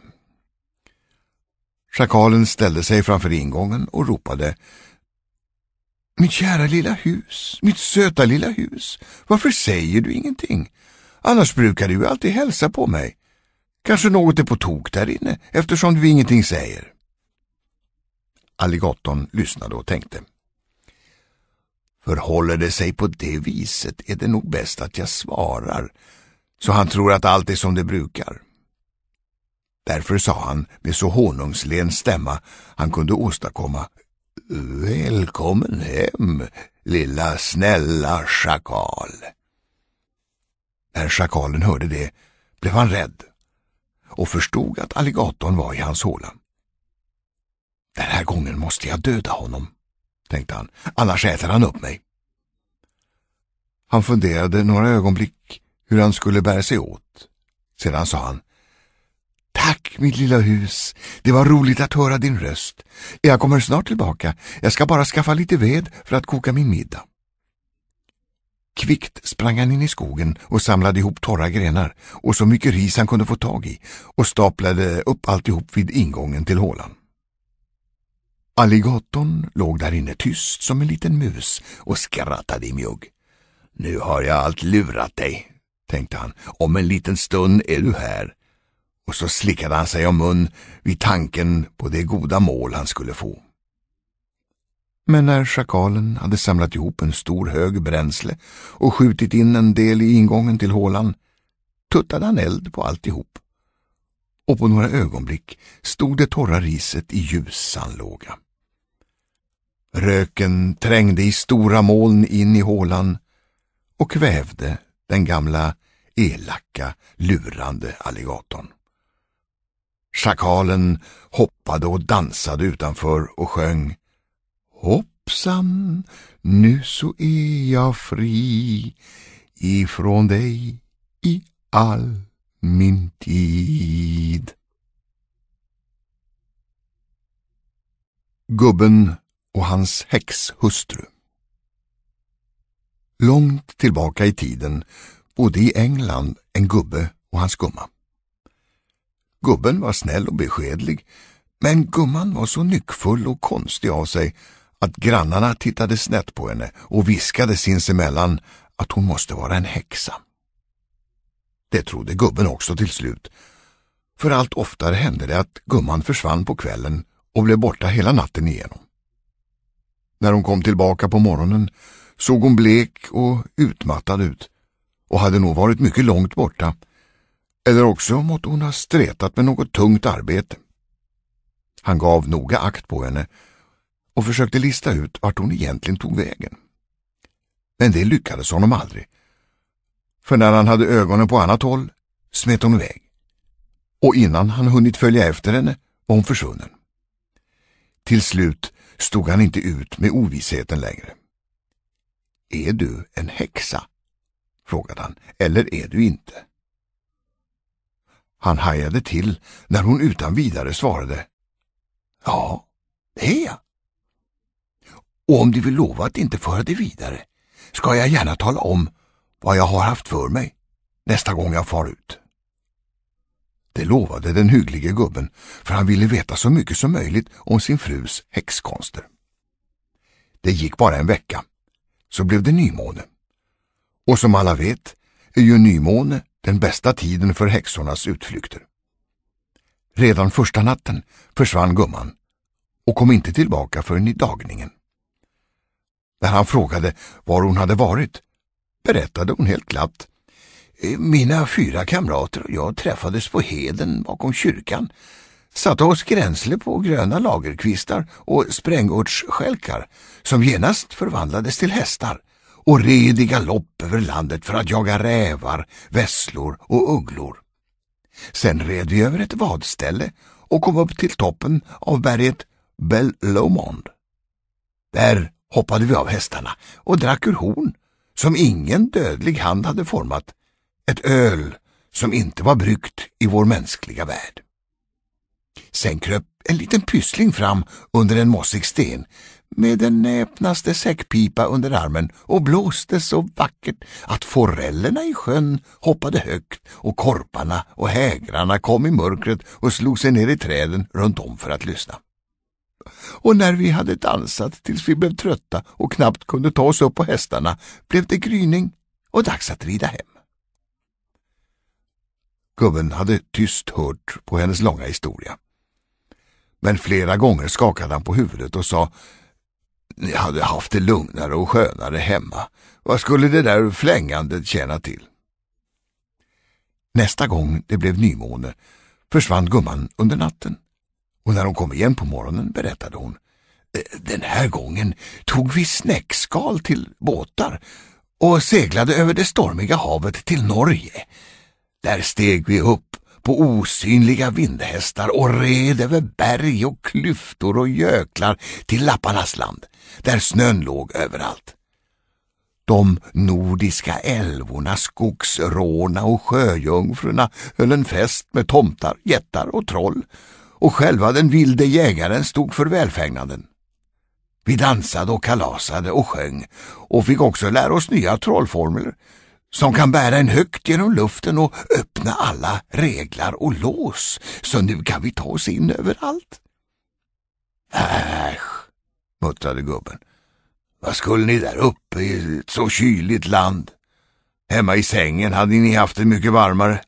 Schakalen ställde sig framför ingången och ropade Mitt kära lilla hus, mitt söta lilla hus, varför säger du ingenting? Annars brukar du alltid hälsa på mig. Kanske något är på tok där inne eftersom du ingenting säger. Alligatorn lyssnade och tänkte. Förhåller det sig på det viset är det nog bäst att jag svarar, så han tror att allt är som det brukar. Därför sa han med så honungslen stämma han kunde åstadkomma Välkommen hem, lilla snälla schakal. När schakalen hörde det blev han rädd och förstod att alligatorn var i hans håla. Den här gången måste jag döda honom, tänkte han, annars äter han upp mig. Han funderade några ögonblick hur han skulle bära sig åt. Sedan sa han Tack mitt lilla hus, det var roligt att höra din röst. Jag kommer snart tillbaka, jag ska bara skaffa lite ved för att koka min middag. Kvickt sprang han in i skogen och samlade ihop torra grenar och så mycket ris han kunde få tag i och staplade upp alltihop vid ingången till hålan. Alligatorn låg där inne tyst som en liten mus och skrattade i mjugg. Nu har jag allt lurat dig, tänkte han. Om en liten stund är du här och så slickade han sig om mun vid tanken på det goda mål han skulle få. Men när schakalen hade samlat ihop en stor hög bränsle och skjutit in en del i ingången till hålan tuttade han eld på alltihop. Och på några ögonblick stod det torra riset i ljus sandlåga. Röken trängde i stora moln in i hålan och kvävde den gamla elaka, lurande alligatorn. Schakalen hoppade och dansade utanför och sjöng Hoppsan, nu så är jag fri ifrån dig i all min tid. Gubben och hans häxhustru Långt tillbaka i tiden bodde i England en gubbe och hans gumma. Gubben var snäll och beskedlig, men gumman var så nyckfull och konstig av sig att grannarna tittade snett på henne och viskade sinsemellan att hon måste vara en häxa. Det trodde gubben också till slut För allt oftare hände det att gumman försvann på kvällen och blev borta hela natten igenom. När hon kom tillbaka på morgonen såg hon blek och utmattad ut och hade nog varit mycket långt borta. Eller också måtte hon ha stretat med något tungt arbete. Han gav noga akt på henne och försökte lista ut vart hon egentligen tog vägen. Men det lyckades honom aldrig. För när han hade ögonen på annat håll smet hon iväg. Och innan han hunnit följa efter henne var hon försvunnen. Till slut stod han inte ut med ovissheten längre. Är du en häxa? frågade han. Eller är du inte? Han hajade till när hon utan vidare svarade. Ja, det är jag. Och om du vill lova att inte föra det vidare ska jag gärna tala om vad jag har haft för mig nästa gång jag far ut. Det lovade den hygglige gubben, för han ville veta så mycket som möjligt om sin frus häxkonster. Det gick bara en vecka, så blev det nymåne. Och som alla vet är ju nymåne den bästa tiden för häxornas utflykter. Redan första natten försvann gumman och kom inte tillbaka förrän i dagningen. När han frågade var hon hade varit berättade hon helt glatt. Eh, mina fyra kamrater och jag träffades på heden bakom kyrkan, satte oss gränsle på gröna lagerkvistar och sprängörtsskälkar som genast förvandlades till hästar och red i galopp över landet för att jaga rävar, vesslor och ugglor. Sen red vi över ett vadställe och kom upp till toppen av berget Bel Lomond. Där hoppade vi av hästarna och drack ur horn som ingen dödlig hand hade format, ett öl som inte var bryggt i vår mänskliga värld. Sen kröp en liten pyssling fram under en mossig sten med den näpnaste säckpipa under armen och blåste så vackert att forellerna i sjön hoppade högt och korparna och hägrarna kom i mörkret och slog sig ner i träden runt om för att lyssna. Och när vi hade dansat tills vi blev trötta och knappt kunde ta oss upp på hästarna blev det gryning och dags att rida hem. Gubben hade tyst hört på hennes långa historia. Men flera gånger skakade han på huvudet och sa ni hade haft det lugnare och skönare hemma. Vad skulle det där flängandet tjäna till? Nästa gång det blev nymåne försvann gumman under natten och när hon kom igen på morgonen berättade hon eh, Den här gången tog vi snäckskal till båtar och seglade över det stormiga havet till Norge. Där steg vi upp på osynliga vindhästar och red över berg och klyftor och göklar till Lapparnas land, där snön låg överallt. De nordiska älvorna, skogsråna och sjöjungfrurna höll en fest med tomtar, jättar och troll och själva den vilde jägaren stod för välfägnaden. Vi dansade och kalasade och sjöng och fick också lära oss nya trollformler som kan bära en högt genom luften och öppna alla reglar och lås, så nu kan vi ta oss in överallt. Äsch, muttrade gubben. Vad skulle ni där uppe i ett så kyligt land? Hemma i sängen hade ni haft det mycket varmare.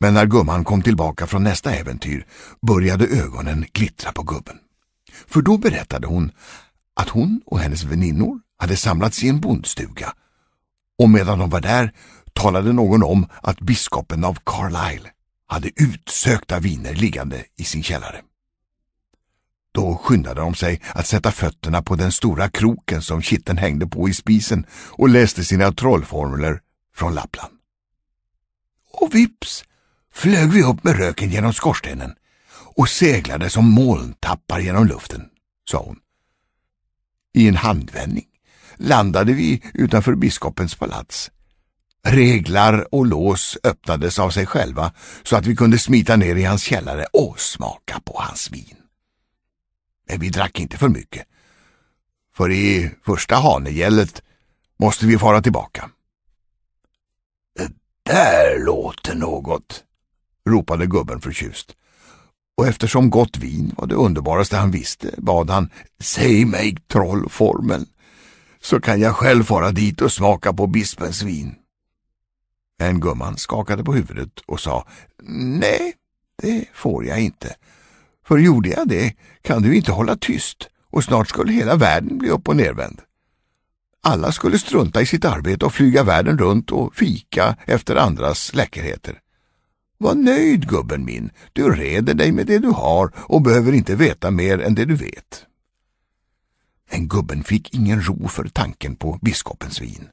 Men när gumman kom tillbaka från nästa äventyr började ögonen glittra på gubben. För då berättade hon att hon och hennes väninnor hade samlats i en bondstuga och medan de var där talade någon om att biskopen av Carlisle hade utsökta viner liggande i sin källare. Då skyndade de sig att sätta fötterna på den stora kroken som kitten hängde på i spisen och läste sina trollformler från Lappland. Och vips flög vi upp med röken genom skorstenen och seglade som molntappar genom luften, sa hon. I en handvändning landade vi utanför biskopens palats. Reglar och lås öppnades av sig själva så att vi kunde smita ner i hans källare och smaka på hans vin. Men vi drack inte för mycket, för i första hanegället måste vi fara tillbaka. Det där låter något, ropade gubben förtjust. Och eftersom gott vin var det underbaraste han visste bad han Säg mig trollformeln så kan jag själv fara dit och smaka på bispens vin. Men gumman skakade på huvudet och sa Nej, det får jag inte. För gjorde jag det kan du inte hålla tyst och snart skulle hela världen bli upp och nervänd. Alla skulle strunta i sitt arbete och flyga världen runt och fika efter andras läckerheter. Var nöjd gubben min, du reder dig med det du har och behöver inte veta mer än det du vet. Men gubben fick ingen ro för tanken på biskopens vin.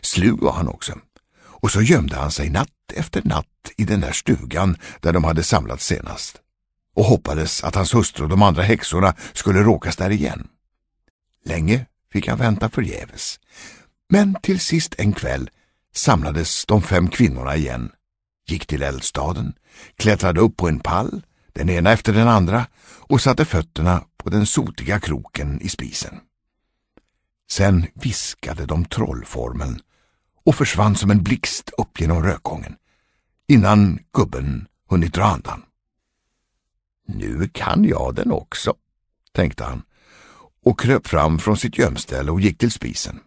Slug var han också, och så gömde han sig natt efter natt i den där stugan där de hade samlats senast och hoppades att hans hustru och de andra häxorna skulle råkas där igen. Länge fick han vänta förgäves, men till sist en kväll samlades de fem kvinnorna igen, gick till eldstaden, klättrade upp på en pall, den ena efter den andra, och satte fötterna på den sotiga kroken i spisen. Sen viskade de trollformeln och försvann som en blixt upp genom rökgången, innan gubben hunnit dra andan. Nu kan jag den också, tänkte han och kröp fram från sitt gömställe och gick till spisen.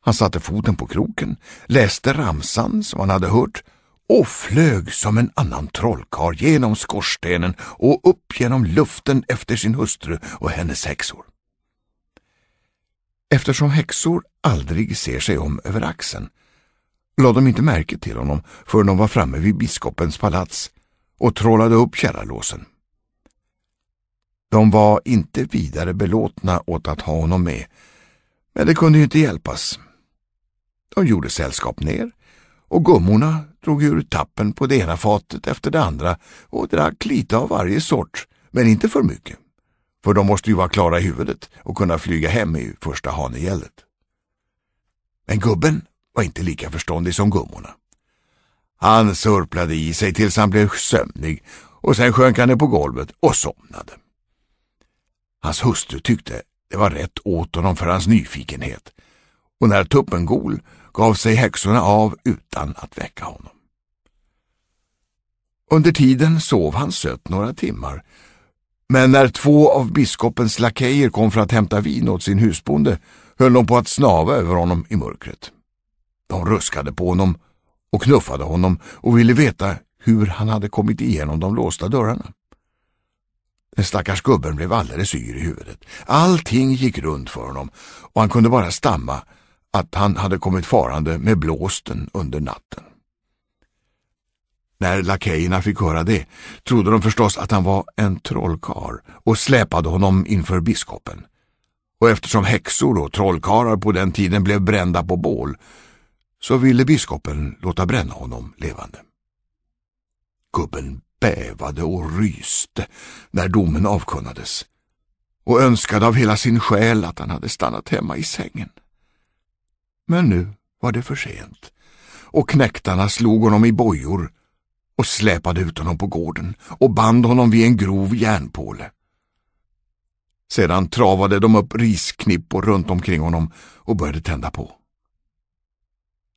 Han satte foten på kroken, läste ramsan som han hade hört och flög som en annan trollkar genom skorstenen och upp genom luften efter sin hustru och hennes häxor. Eftersom häxor aldrig ser sig om över axeln lade de inte märke till honom förrän de var framme vid biskopens palats och trollade upp källarlåsen. De var inte vidare belåtna åt att ha honom med, men det kunde ju inte hjälpas. De gjorde sällskap ner och gummorna drog ur tappen på det ena fatet efter det andra och drack lite av varje sort, men inte för mycket. För de måste ju vara klara i huvudet och kunna flyga hem i första hanegället. Men gubben var inte lika förståndig som gummorna. Han surplade i sig tills han blev sömnig och sen sjönk han ner på golvet och somnade. Hans hustru tyckte det var rätt åt honom för hans nyfikenhet och när tuppen gol gav sig häxorna av utan att väcka honom. Under tiden sov han sött några timmar men när två av biskopens lakejer kom för att hämta vin åt sin husbonde höll de på att snava över honom i mörkret. De ruskade på honom och knuffade honom och ville veta hur han hade kommit igenom de låsta dörrarna. Den stackars gubben blev alldeles yr i huvudet. Allting gick runt för honom och han kunde bara stamma att han hade kommit farande med blåsten under natten. När lakejerna fick höra det trodde de förstås att han var en trollkar och släpade honom inför biskopen. Och eftersom häxor och trollkarlar på den tiden blev brända på bål så ville biskopen låta bränna honom levande. Gubben bävade och ryste när domen avkunnades och önskade av hela sin själ att han hade stannat hemma i sängen. Men nu var det för sent och knäktarna slog honom i bojor och släpade ut honom på gården och band honom vid en grov järnpåle. Sedan travade de upp risknippor runt omkring honom och började tända på.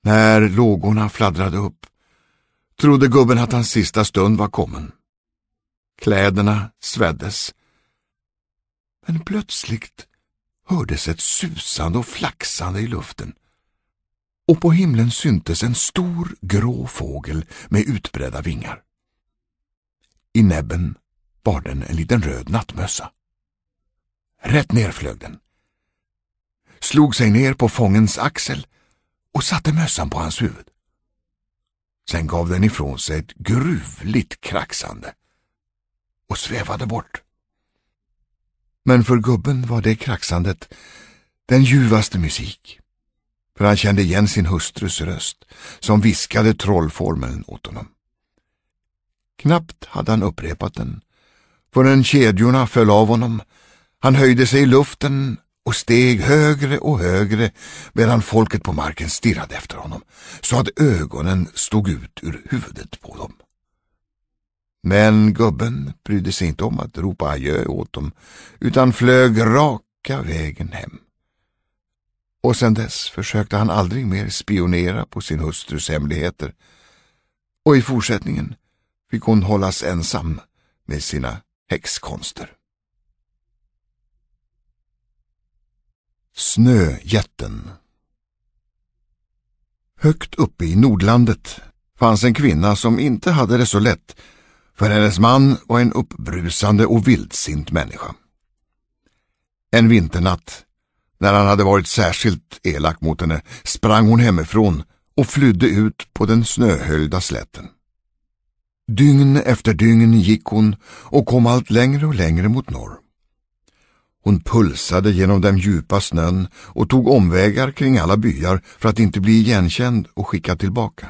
När lågorna fladdrade upp trodde gubben att hans sista stund var kommen. Kläderna sveddes. Men plötsligt hördes ett susande och flaxande i luften och på himlen syntes en stor grå fågel med utbredda vingar. I näbben bar den en liten röd nattmössa. Rätt ner flög den, slog sig ner på fångens axel och satte mössan på hans huvud. Sen gav den ifrån sig ett gruvligt kraxande och svävade bort. Men för gubben var det kraxandet den ljuvaste musik, för han kände igen sin hustrus röst som viskade trollformeln åt honom. Knappt hade han upprepat den förrän kedjorna föll av honom. Han höjde sig i luften och steg högre och högre medan folket på marken stirrade efter honom så att ögonen stod ut ur huvudet på dem. Men gubben brydde sig inte om att ropa adjö åt dem utan flög raka vägen hem. Och sedan dess försökte han aldrig mer spionera på sin hustrus hemligheter och i fortsättningen fick hon hållas ensam med sina häxkonster. Snöjätten Högt uppe i Nordlandet fanns en kvinna som inte hade det så lätt för hennes man var en uppbrusande och vildsint människa. En vinternatt, när han hade varit särskilt elak mot henne, sprang hon hemifrån och flydde ut på den snöhöljda slätten. Dygn efter dygn gick hon och kom allt längre och längre mot norr. Hon pulsade genom den djupa snön och tog omvägar kring alla byar för att inte bli igenkänd och skickad tillbaka.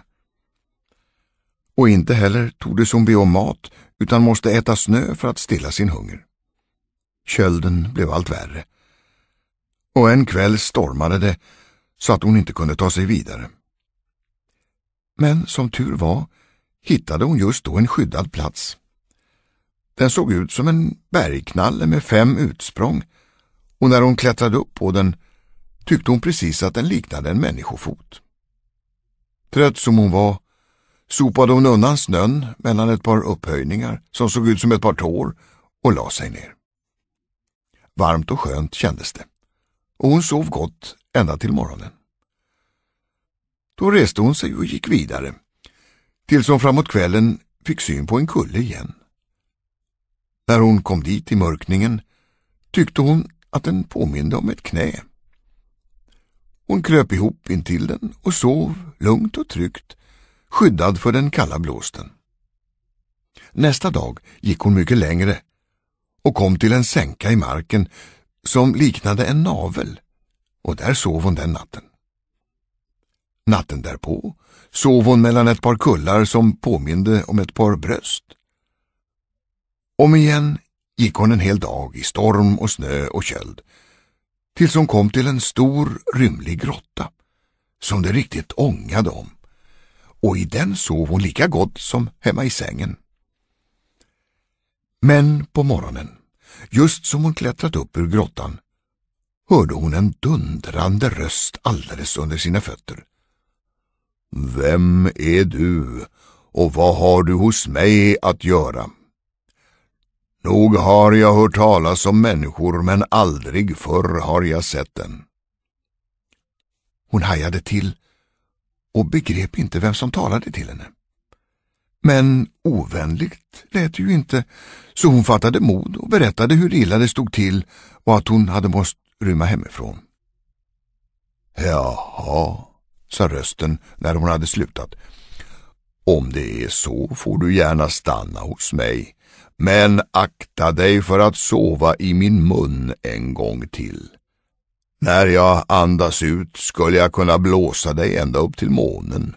Och inte heller tordes hon be om mat utan måste äta snö för att stilla sin hunger. Kölden blev allt värre. Och en kväll stormade det så att hon inte kunde ta sig vidare. Men som tur var hittade hon just då en skyddad plats. Den såg ut som en bergknalle med fem utsprång och när hon klättrade upp på den tyckte hon precis att den liknade en människofot. Trött som hon var sopade hon undan snön mellan ett par upphöjningar som såg ut som ett par tår och la sig ner. Varmt och skönt kändes det och hon sov gott ända till morgonen. Då reste hon sig och gick vidare tills hon framåt kvällen fick syn på en kulle igen. När hon kom dit i mörkningen tyckte hon att den påminde om ett knä. Hon kröp ihop intill den och sov lugnt och tryggt, skyddad för den kalla blåsten. Nästa dag gick hon mycket längre och kom till en sänka i marken som liknade en navel och där sov hon den natten. Natten därpå sov hon mellan ett par kullar som påminde om ett par bröst. Om igen gick hon en hel dag i storm och snö och köld tills hon kom till en stor rymlig grotta som det riktigt ångade om och i den sov hon lika gott som hemma i sängen. Men på morgonen, just som hon klättrat upp ur grottan, hörde hon en dundrande röst alldeles under sina fötter. Vem är du och vad har du hos mig att göra? Nog har jag hört talas om människor men aldrig förr har jag sett den. Hon hajade till och begrep inte vem som talade till henne. Men ovänligt lät det ju inte, så hon fattade mod och berättade hur illa det stod till och att hon hade måst rymma hemifrån. Jaha, sa rösten när hon hade slutat. Om det är så får du gärna stanna hos mig, men akta dig för att sova i min mun en gång till. När jag andas ut skulle jag kunna blåsa dig ända upp till månen.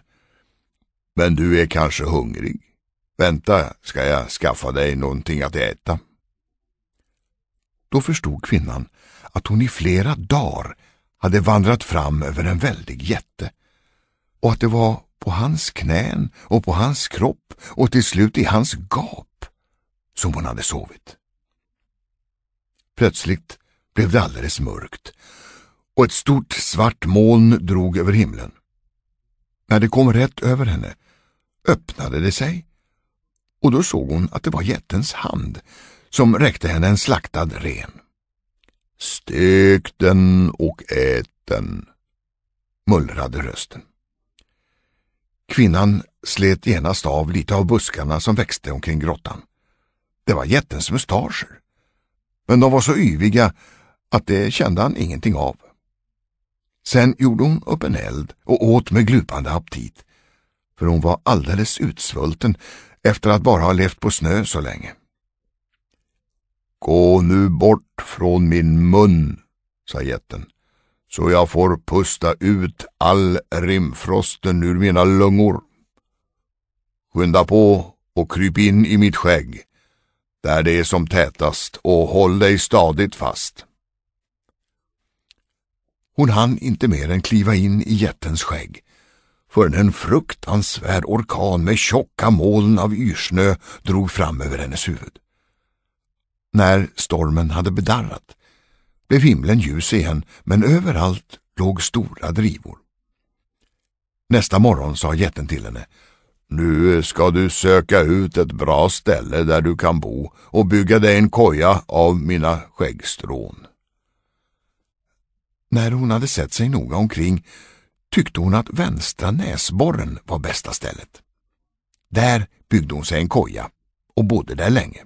Men du är kanske hungrig. Vänta, ska jag skaffa dig någonting att äta. Då förstod kvinnan att hon i flera dagar hade vandrat fram över en väldig jätte och att det var på hans knän och på hans kropp och till slut i hans gap som hon hade sovit. Plötsligt blev det alldeles mörkt och ett stort svart moln drog över himlen. När det kom rätt över henne öppnade det sig och då såg hon att det var jättens hand som räckte henne en slaktad ren. Stek den och ät den, mullrade rösten. Kvinnan slet genast av lite av buskarna som växte omkring grottan. Det var jättens mustascher, men de var så yviga att det kände han ingenting av. Sen gjorde hon upp en eld och åt med glupande aptit, för hon var alldeles utsvulten efter att bara ha levt på snö så länge. Gå nu bort från min mun, sa jätten, så jag får pusta ut all rimfrosten ur mina lungor. Skynda på och kryp in i mitt skägg, där det är som tätast, och håll dig stadigt fast. Hon hann inte mer än kliva in i jättens skägg förrän en fruktansvärd orkan med tjocka moln av yrsnö drog fram över hennes huvud. När stormen hade bedarrat blev himlen ljus igen men överallt låg stora drivor. Nästa morgon sa jätten till henne nu ska du söka ut ett bra ställe där du kan bo och bygga dig en koja av mina skäggstrån. När hon hade sett sig noga omkring tyckte hon att vänstra näsborren var bästa stället. Där byggde hon sig en koja och bodde där länge.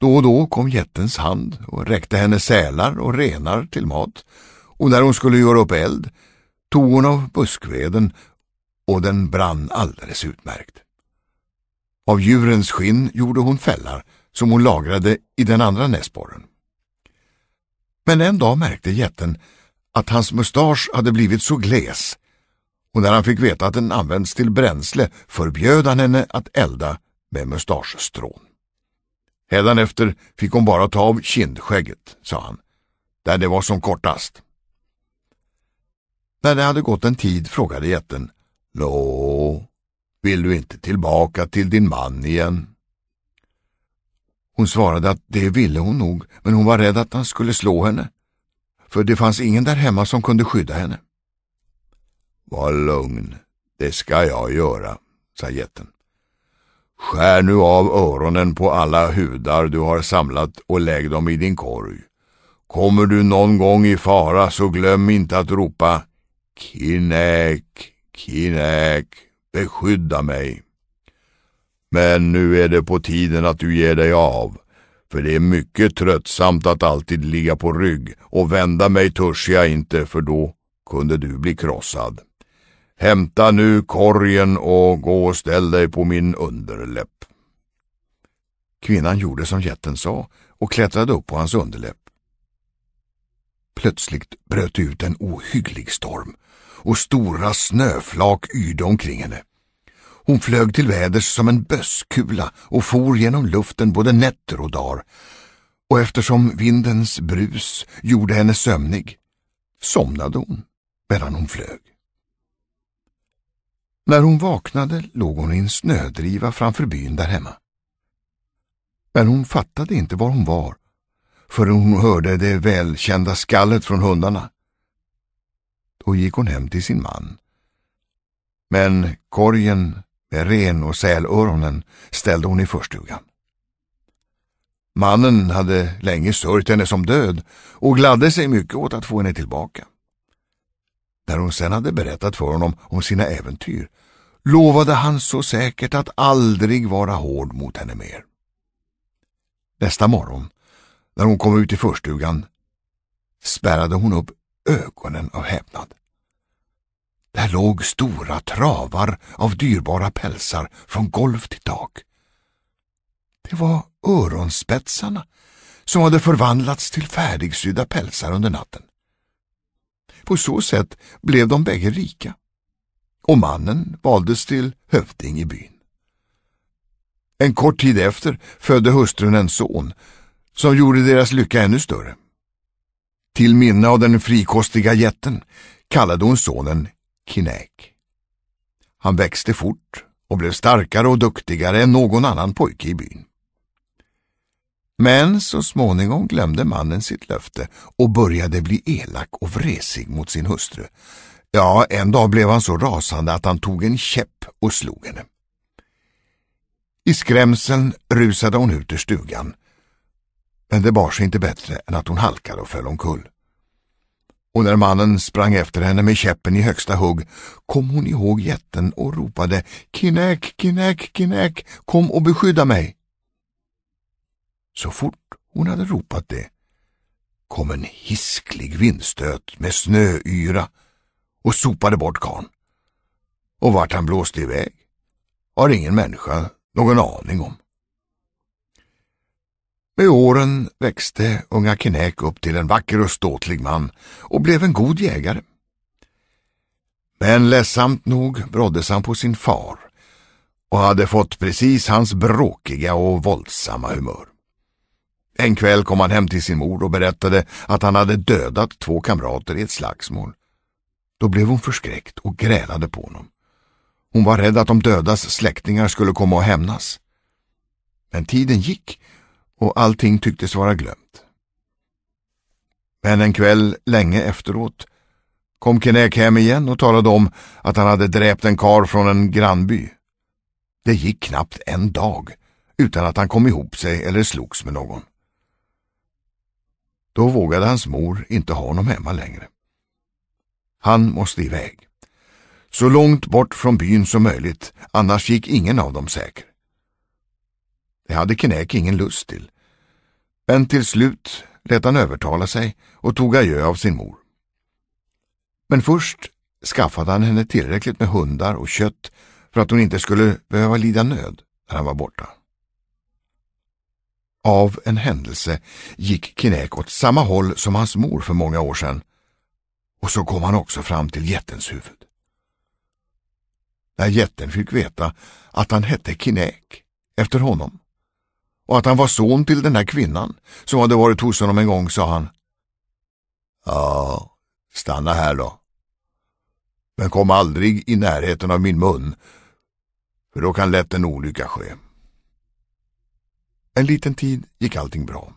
Då och då kom jättens hand och räckte henne sälar och renar till mat och när hon skulle göra upp eld tog hon av buskveden och den brann alldeles utmärkt. Av djurens skinn gjorde hon fällar som hon lagrade i den andra näsborren. Men en dag märkte jätten att hans mustasch hade blivit så gles och när han fick veta att den används till bränsle förbjöd han henne att elda med mustaschstrån. Hädanefter fick hon bara ta av kindskägget, sa han, där det var som kortast. När det hade gått en tid frågade jätten, Nå, vill du inte tillbaka till din man igen? Hon svarade att det ville hon nog, men hon var rädd att han skulle slå henne, för det fanns ingen där hemma som kunde skydda henne. Var lugn, det ska jag göra, sa jätten. Skär nu av öronen på alla hudar du har samlat och lägg dem i din korg. Kommer du någon gång i fara så glöm inte att ropa Kinäk, Kinäk, beskydda mig. Men nu är det på tiden att du ger dig av, för det är mycket tröttsamt att alltid ligga på rygg och vända mig törs jag inte för då kunde du bli krossad. Hämta nu korgen och gå och ställ dig på min underläpp. Kvinnan gjorde som jätten sa och klättrade upp på hans underläpp. Plötsligt bröt ut en ohygglig storm och stora snöflak yrde omkring henne. Hon flög till väders som en bösskula och for genom luften både nätter och dagar. Och eftersom vindens brus gjorde henne sömnig somnade hon medan hon flög. När hon vaknade låg hon i en snödriva framför byn där hemma. Men hon fattade inte var hon var förrän hon hörde det välkända skallet från hundarna. Då gick hon hem till sin man. Men korgen ren och sälöronen ställde hon i förstugan. Mannen hade länge sörjt henne som död och gladde sig mycket åt att få henne tillbaka. När hon sedan hade berättat för honom om sina äventyr lovade han så säkert att aldrig vara hård mot henne mer. Nästa morgon, när hon kom ut i förstugan, spärrade hon upp ögonen av häpnad. Där låg stora travar av dyrbara pälsar från golv till tak. Det var öronspetsarna som hade förvandlats till färdigsydda pälsar under natten. På så sätt blev de bägge rika och mannen valdes till hövding i byn. En kort tid efter födde hustrun en son som gjorde deras lycka ännu större. Till minne av den frikostiga jätten kallade hon sonen Kinäk. Han växte fort och blev starkare och duktigare än någon annan pojke i byn. Men så småningom glömde mannen sitt löfte och började bli elak och vresig mot sin hustru. Ja, en dag blev han så rasande att han tog en käpp och slog henne. I skrämseln rusade hon ut ur stugan, men det bar sig inte bättre än att hon halkade och föll omkull. Och när mannen sprang efter henne med käppen i högsta hugg kom hon ihåg jätten och ropade Kinek, Kinek, Kinek, kom och beskydda mig. Så fort hon hade ropat det kom en hisklig vindstöt med snöyra och sopade bort karn. Och vart han blåste iväg har ingen människa någon aning om. Med åren växte unga Kinäk upp till en vacker och ståtlig man och blev en god jägare. Men ledsamt nog bråddes han på sin far och hade fått precis hans bråkiga och våldsamma humör. En kväll kom han hem till sin mor och berättade att han hade dödat två kamrater i ett slagsmål. Då blev hon förskräckt och grälade på honom. Hon var rädd att de dödas släktingar skulle komma och hämnas. Men tiden gick och allting tycktes vara glömt. Men en kväll länge efteråt kom Kinek hem igen och talade om att han hade dräpt en kar från en grannby. Det gick knappt en dag utan att han kom ihop sig eller slogs med någon. Då vågade hans mor inte ha honom hemma längre. Han måste iväg. Så långt bort från byn som möjligt, annars gick ingen av dem säker. Det hade Kinäk ingen lust till. Men till slut lät han övertala sig och tog adjö av sin mor. Men först skaffade han henne tillräckligt med hundar och kött för att hon inte skulle behöva lida nöd när han var borta. Av en händelse gick Kinek åt samma håll som hans mor för många år sedan och så kom han också fram till jättens huvud. När jätten fick veta att han hette Kinek efter honom och att han var son till den där kvinnan som hade varit hos honom en gång sa han Ja, stanna här då. Men kom aldrig i närheten av min mun för då kan lätt en olycka ske. En liten tid gick allting bra.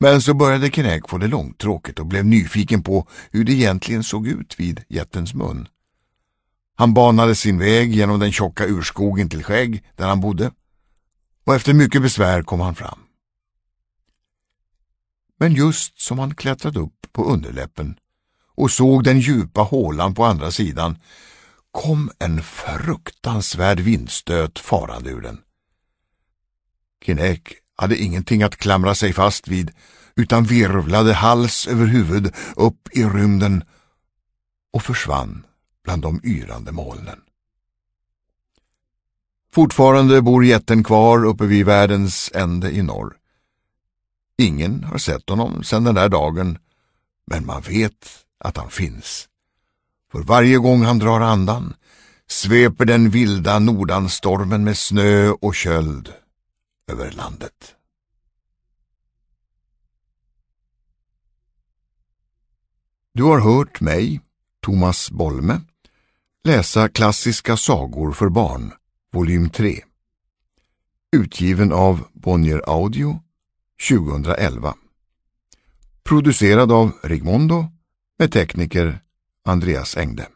Men så började Kinäk få det långtråkigt och blev nyfiken på hur det egentligen såg ut vid jättens mun. Han banade sin väg genom den tjocka urskogen till Skägg där han bodde och efter mycket besvär kom han fram. Men just som han klättrade upp på underläppen och såg den djupa hålan på andra sidan kom en fruktansvärd vindstöt farande ur den. Kinek hade ingenting att klamra sig fast vid utan virvlade hals över huvud upp i rymden och försvann bland de yrande molnen. Fortfarande bor jätten kvar uppe vid världens ände i norr. Ingen har sett honom sedan den där dagen, men man vet att han finns. För varje gång han drar andan sveper den vilda nordanstormen med snö och köld över landet. Du har hört mig, Thomas Bolme, läsa klassiska sagor för barn, volym 3. Utgiven av Bonnier Audio 2011. Producerad av Rigmondo med tekniker Andreas Engde.